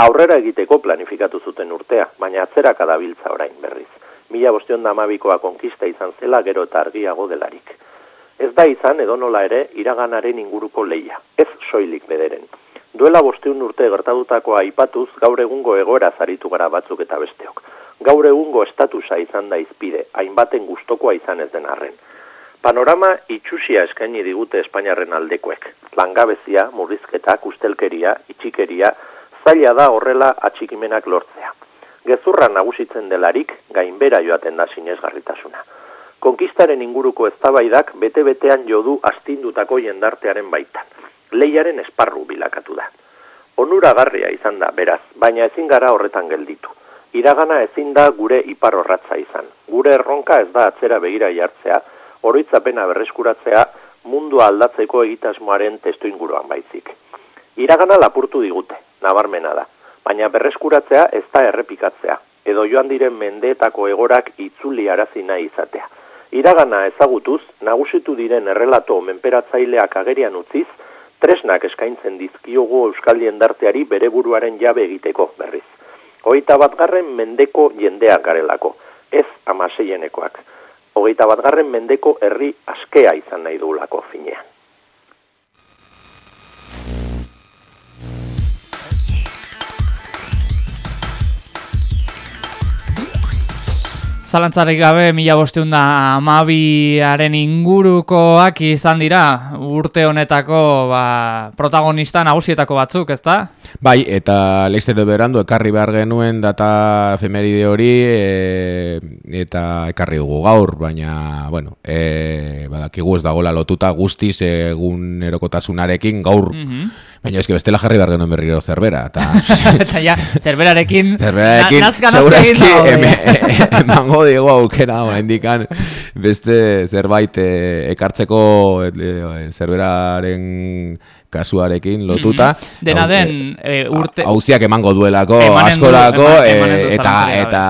Aurrera egiteko planifikatu zuten urtea, baina atzeraka dabiltza orain berriz. Mila bostion damabikoa konkista izan zela gero eta argiago delarik. Ez da izan edonola ere iraganaren inguruko leia, ez soilik bederen. Duela bosteun urte gertatutakoa aipatuz gaur egungo egoera zaritu gara batzuk eta besteok. Gaur egungo estatusa izan da izpide, hainbaten gustokoa izan ez den arren. Panorama itxusia eskaini digute Espainiarren aldekoek. Langabezia, murrizketak, ustelkeria, itxikeria, zaila da horrela atxikimenak lortzea. Gezurra nagusitzen delarik, gainbera joaten da sinesgarritasuna. Konkistaren inguruko eztabaidak bete-betean jodu astindutako jendartearen baitan. Leiaren esparru bilakatu da. Onuragarria izan da, beraz, baina ezin gara horretan gelditu. Iragana ezin da gure ipar horratza izan. Gure erronka ez da atzera begira jartzea, oroitzapena berreskuratzea mundua aldatzeko egitasmoaren testu inguruan baizik. Iragana lapurtu digute, nabarmena da, baina berreskuratzea ez da errepikatzea, edo joan diren mendeetako egorak itzuli arazi nahi izatea. Iragana ezagutuz, nagusitu diren errelato menperatzaileak agerian utziz, tresnak eskaintzen dizkiogu Euskal jendarteari bere buruaren jabe egiteko berriz. Hogeita batgarren mendeko jendeak garelako, ez amaseilenekoak. hogeita batgarren mendeko herri askea izan nahi duelako finean. Zalantzarik gabe, mila bosteun da amabiaren ingurukoak izan dira urte honetako ba, protagonista nagusietako batzuk, ezta? Bai, eta Leicester berandu ekarri behar genuen data efemeride hori e, eta ekarri dugu gaur, baina, bueno, e, badakigu ez dagoela lotuta guztiz egun erokotasunarekin gaur, Mhm. baina ez que bestela jarri behar genuen berriro zerbera, eta... (laughs) eta ja, zerberarekin, Zerberarekin, (laughs) na- segurazki egin dago, em- (laughs) emango diego aukera indikan beste zerbait eh, ekartzeko eh, zerberaren kasuarekin lotuta. Mhm. Dena Hau- den, eh, urte... Hauziak emango duelako, Emanen du- askorako, eman- du eta eta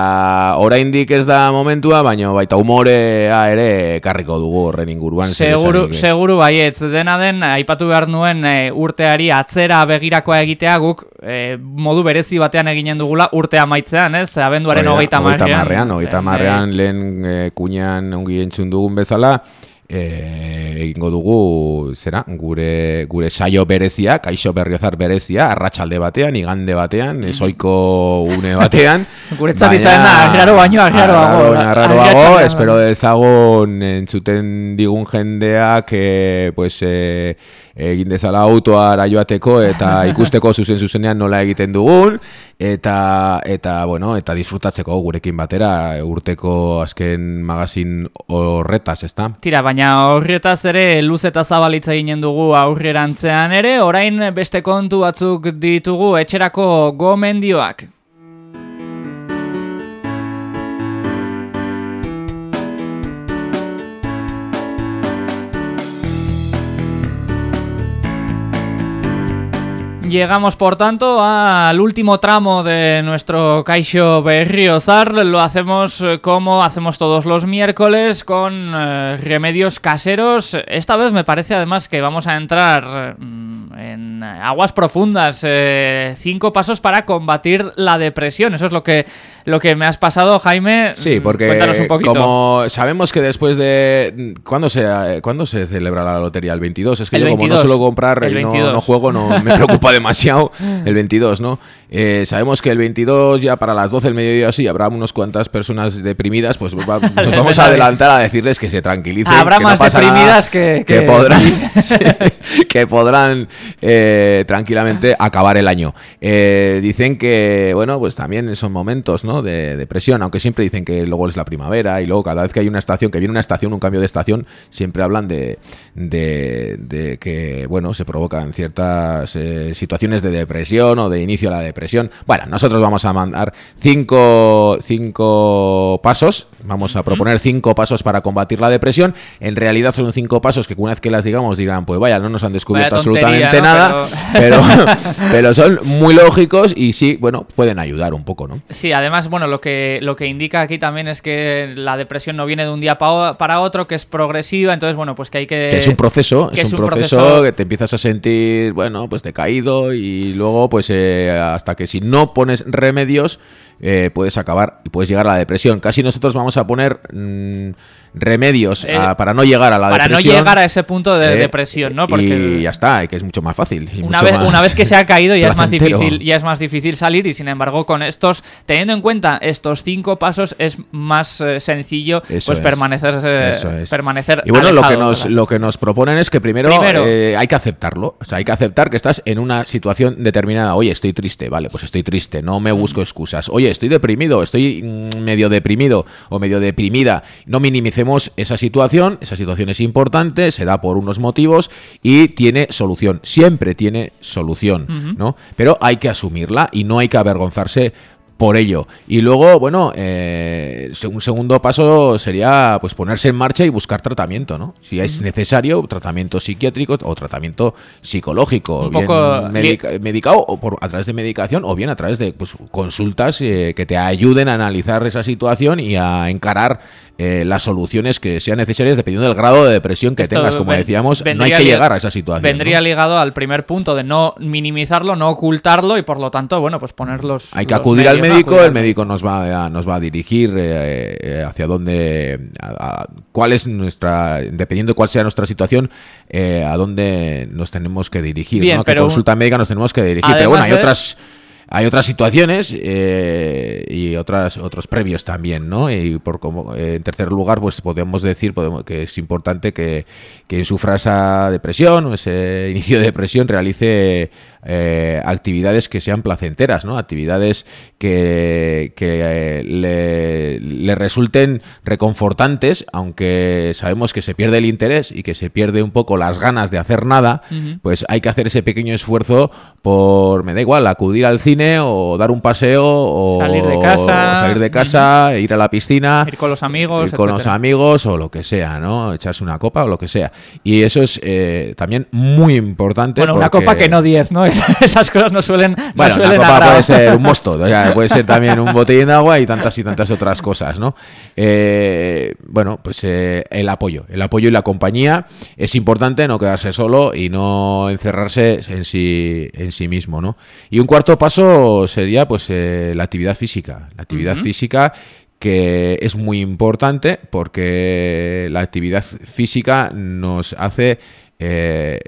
oraindik ez da momentua, baina baita umorea ere ekarriko dugu horren inguruan. Seguru, seguru baietz, dena den, aipatu behar nuen e, urteari atzera begirakoa egitea guk e, modu berezi batean eginen dugula urtea maitzean, ez? Abenduaren hogeita hogeita marrean. marrean, hogeita marrean lehen e, kuñan ongi entzun dugun bezala, e, egingo dugu, zera, gure, gure saio berezia, kaixo berriozar berezia, arratsalde batean, igande batean, esoiko une batean. (laughs) Guretzat izan da, arraro baino arraroago, Arratsaldean. espero dezagun entzuten digun jendeak, e, pues, e, egin dezala autoara joateko eta (laughs) ikusteko zuzen zuzenean nola egiten dugun eta eta bueno, eta disfrutatzeko gurekin batera urteko azken magazin horretaz, ezta? Tira, baina horretaz ere luz eta zabalitza ginen dugu aurrerantzean ere, orain beste kontu batzuk ditugu etxerako gomendioak. Llegamos, por tanto, al último tramo de nuestro Caixo Berriozar. Lo hacemos eh, como hacemos todos los miércoles, con eh, remedios caseros. Esta vez me parece además que vamos a entrar mm, en aguas profundas. eh, cinco pasos para combatir la depresión. Eso es lo que, lo que me has pasado, Jaime. Sí, Mm, porque Cuéntanos un poquito. como sabemos que después de... ¿Cuándo se, eh, ¿cuándo se celebra la lotería? ¿El 22? Es que El yo como 22, no suelo comprar y no, 22. no juego, no me (laughs) preocupa demasiado el 22, ¿no? Eh, sabemos que el 22 ya para las 12 del mediodía sí habrá unas cuantas personas deprimidas, pues va- (laughs) nos vamos a adelantar a decirles que se tranquilicen. Habrá que no más nada, deprimidas que- que- podrán, (laughs) sí, que podrán eh, tranquilamente acabar el año. Eh, dicen que, bueno, pues también son momentos, ¿no? De depresión, aunque siempre dicen que luego es la primavera y luego cada vez que hay una estación, que viene una estación, un cambio de estación, siempre hablan de, de, de que, bueno, se provocan ciertas eh, situaciones de depresión o de inicio a la depresión. Bueno, nosotros vamos a mandar cinco, cinco pasos, vamos a proponer cinco pasos para combatir la depresión. En realidad son cinco pasos que una vez que las digamos dirán, pues vaya, no nos han descubierto Vaya tontería, absolutamente ¿no? nada, pero... pero (laughs) (laughs) son muy lógicos y sí, bueno, pueden ayudar un poco, ¿no? Sí, además, bueno, lo que, lo que indica aquí también es que la depresión no viene de un día pa- para otro, que es progresiva, entonces, bueno, pues que hay que... Que es un proceso, que es, un, proceso, que te empiezas a sentir, bueno, pues decaído y luego, pues eh, hasta que si no pones remedios, eh, puedes acabar y puedes llegar a la depresión. Casi nosotros vamos a poner mm, remedios Eh, a- para no llegar a la para depresión. no llegar a ese punto de eh, depresión, ¿no? Porque Y ya está, y que es mucho más fácil. y una mucho vez, más una vez que se ha caído ya es más difícil, ya es más difícil salir y sin embargo con estos, teniendo en cuenta estos cinco pasos, es más eh, sencillo Eso pues es. permanecer Eso es. permanecer Y bueno, lo que, nos, ¿verdad? lo que nos proponen es que primero, Primero. hay que aceptarlo. O sea, hay que aceptar que estás en una situación determinada. Oye, estoy triste. Vale, pues estoy triste. No me busco excusas. Oye, estoy deprimido. Estoy mm, medio deprimido o medio deprimida. No minimicemos esa situación. Esa situación es importante. Se da por unos motivos y tiene solución. Siempre tiene solución. ¿no? Pero hay que asumirla y no hay que avergonzarse por ello. Y luego, bueno, eh, un segundo paso sería pues ponerse en marcha y buscar tratamiento, ¿no? Si es necesario, tratamiento psiquiátrico o tratamiento psicológico, Un poco medica- medicado o por, a través de medicación o bien a través de pues, consultas eh, que te ayuden a analizar esa situación y a encarar eh, las soluciones que sean necesarias dependiendo del grado de depresión que Esto tengas. Como decíamos, no hay que llegar a esa situación. Vendría ¿no? ligado al primer punto de no minimizarlo, no ocultarlo y por lo tanto, bueno, pues poner los. Hay que acudir al médico, el médico nos va a, nos va a dirigir eh, eh, hacia dónde, a- a- cuál es nuestra, dependiendo de cuál sea nuestra situación, eh, a dónde nos tenemos que dirigir, Bien, ¿no? A qué pero un- consulta médica nos tenemos que dirigir. Pero bueno, hay de- otras, hay otras situaciones eh, y otras, otros previos también, ¿no? Y por como, eh, en tercer lugar, pues podemos decir podemos, que es importante que quien sufra esa depresión o ese (laughs) inicio de depresión realice eh, actividades que sean placenteras, ¿no? Actividades que, que eh, le, le resulten reconfortantes, aunque sabemos que se pierde el interés y que se pierde un poco las ganas de hacer nada, pues hay que hacer ese pequeño esfuerzo por, me da igual, acudir al cine o dar un paseo o Salir de casa. o salir de casa, ir a la piscina, Ir con los amigos. ir con los amigos o lo que sea, ¿no? Echarse una copa o lo que sea. Y eso es eh, también muy importante. Bueno, una copa que no 10, ¿no? (laughs) Esas cosas no suelen. no Bueno, una suelen copa agradar. puede ser un mosto, (laughs) o sea, puede ser también un botellín de agua y tantas y tantas otras cosas, ¿no? Eh, bueno, pues eh, el apoyo, el apoyo y la compañía es importante, no quedarse solo y no encerrarse en sí, en sí mismo, ¿no? Y un cuarto paso sería, pues, eh, la actividad física, la actividad física que es muy importante porque la actividad física nos hace eh,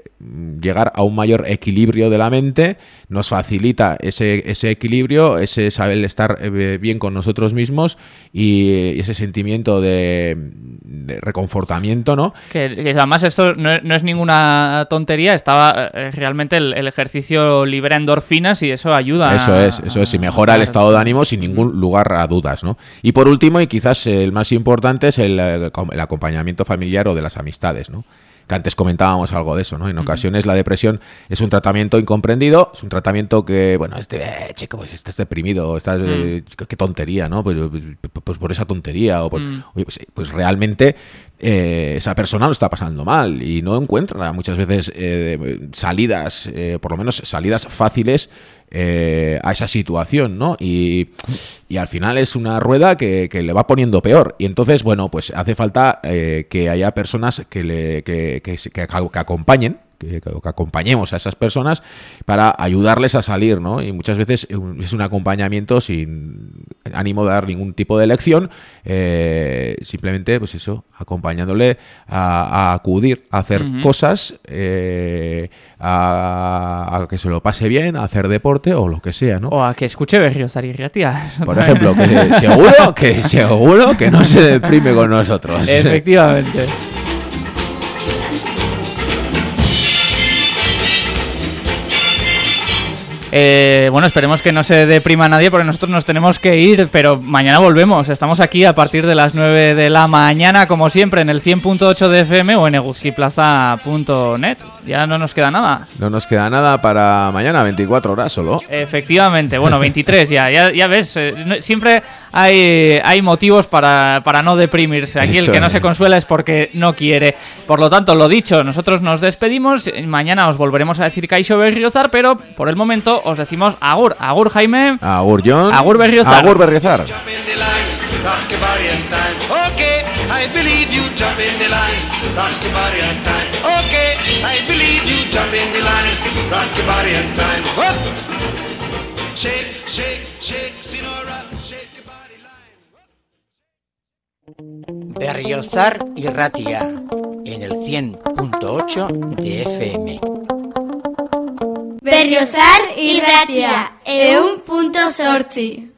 llegar a un mayor equilibrio de la mente, nos facilita ese, ese equilibrio, ese saber estar eh, bien con nosotros mismos y ese sentimiento de, de reconfortamiento, ¿no? Que, que además esto no, no es ninguna tontería, estaba eh, realmente el, el ejercicio libera endorfinas y eso ayuda. Eso es, eso es, y mejora el estado de ánimo sin ningún lugar a dudas, ¿no? Y por último, y quizás el más importante, es el, eh, el acompañamiento familiar o de las amistades, ¿no? Que antes comentábamos algo de eso, ¿no? En ocasiones la depresión es un tratamiento incomprendido, es un tratamiento que, bueno, este, eh, chico, pues estás deprimido, estás, eh, qué- tontería, ¿no? Pues, pues, pues por esa tontería, o por- Mm. oye, pues, pues realmente eh, esa persona lo está pasando mal y no encuentra muchas veces eh, salidas, eh, por lo menos salidas fáciles eh, a esa situación, ¿no? Y, y al final es una rueda que, que le va poniendo peor. Y entonces, bueno, pues hace falta eh, que haya personas que, le, que, que, que acompañen. Que, que acompañemos a esas personas para ayudarles a salir, ¿no? Y muchas veces es un acompañamiento sin ánimo de dar ningún tipo de lección, eh, simplemente, pues eso, acompañándole a, a acudir a hacer cosas, eh, a, a que se lo pase bien, a hacer deporte o lo que sea, ¿no? O a que escuche Berriozar y Ratia. Por ejemplo, que seguro que seguro que no se deprime con nosotros. (laughs) Efectivamente. Eh, bueno, esperemos que no se deprima nadie porque nosotros nos tenemos que ir, pero mañana volvemos. Estamos aquí a partir de las 9 de la mañana, como siempre, en el 100.8 de FM o en eguzquiplaza.net. Ya no nos queda nada. No nos queda nada para mañana, 24 horas solo. Efectivamente, bueno, 23 ya, ya, ya ves, eh, no- siempre hay, hay motivos para, para no deprimirse. Aquí Eso el que no es. se consuela es porque no quiere. Por lo tanto, lo dicho, nosotros nos despedimos, eh, mañana os volveremos a decir Caixo Berriozar, pero por el momento os decimos Agur, Agur Jaime, Agur John. Agur Berriozar. Agur Berriozar. Okay, I believe you. Jump in the line, rock your body and time. I believe you. Jump in the line, rock your body and time. Up. Shake, shake, shake, Sinora, shake your body line. Berriozar y Ratia en el 100.8 de FM. Berriozar irratia, eun punto sortzi.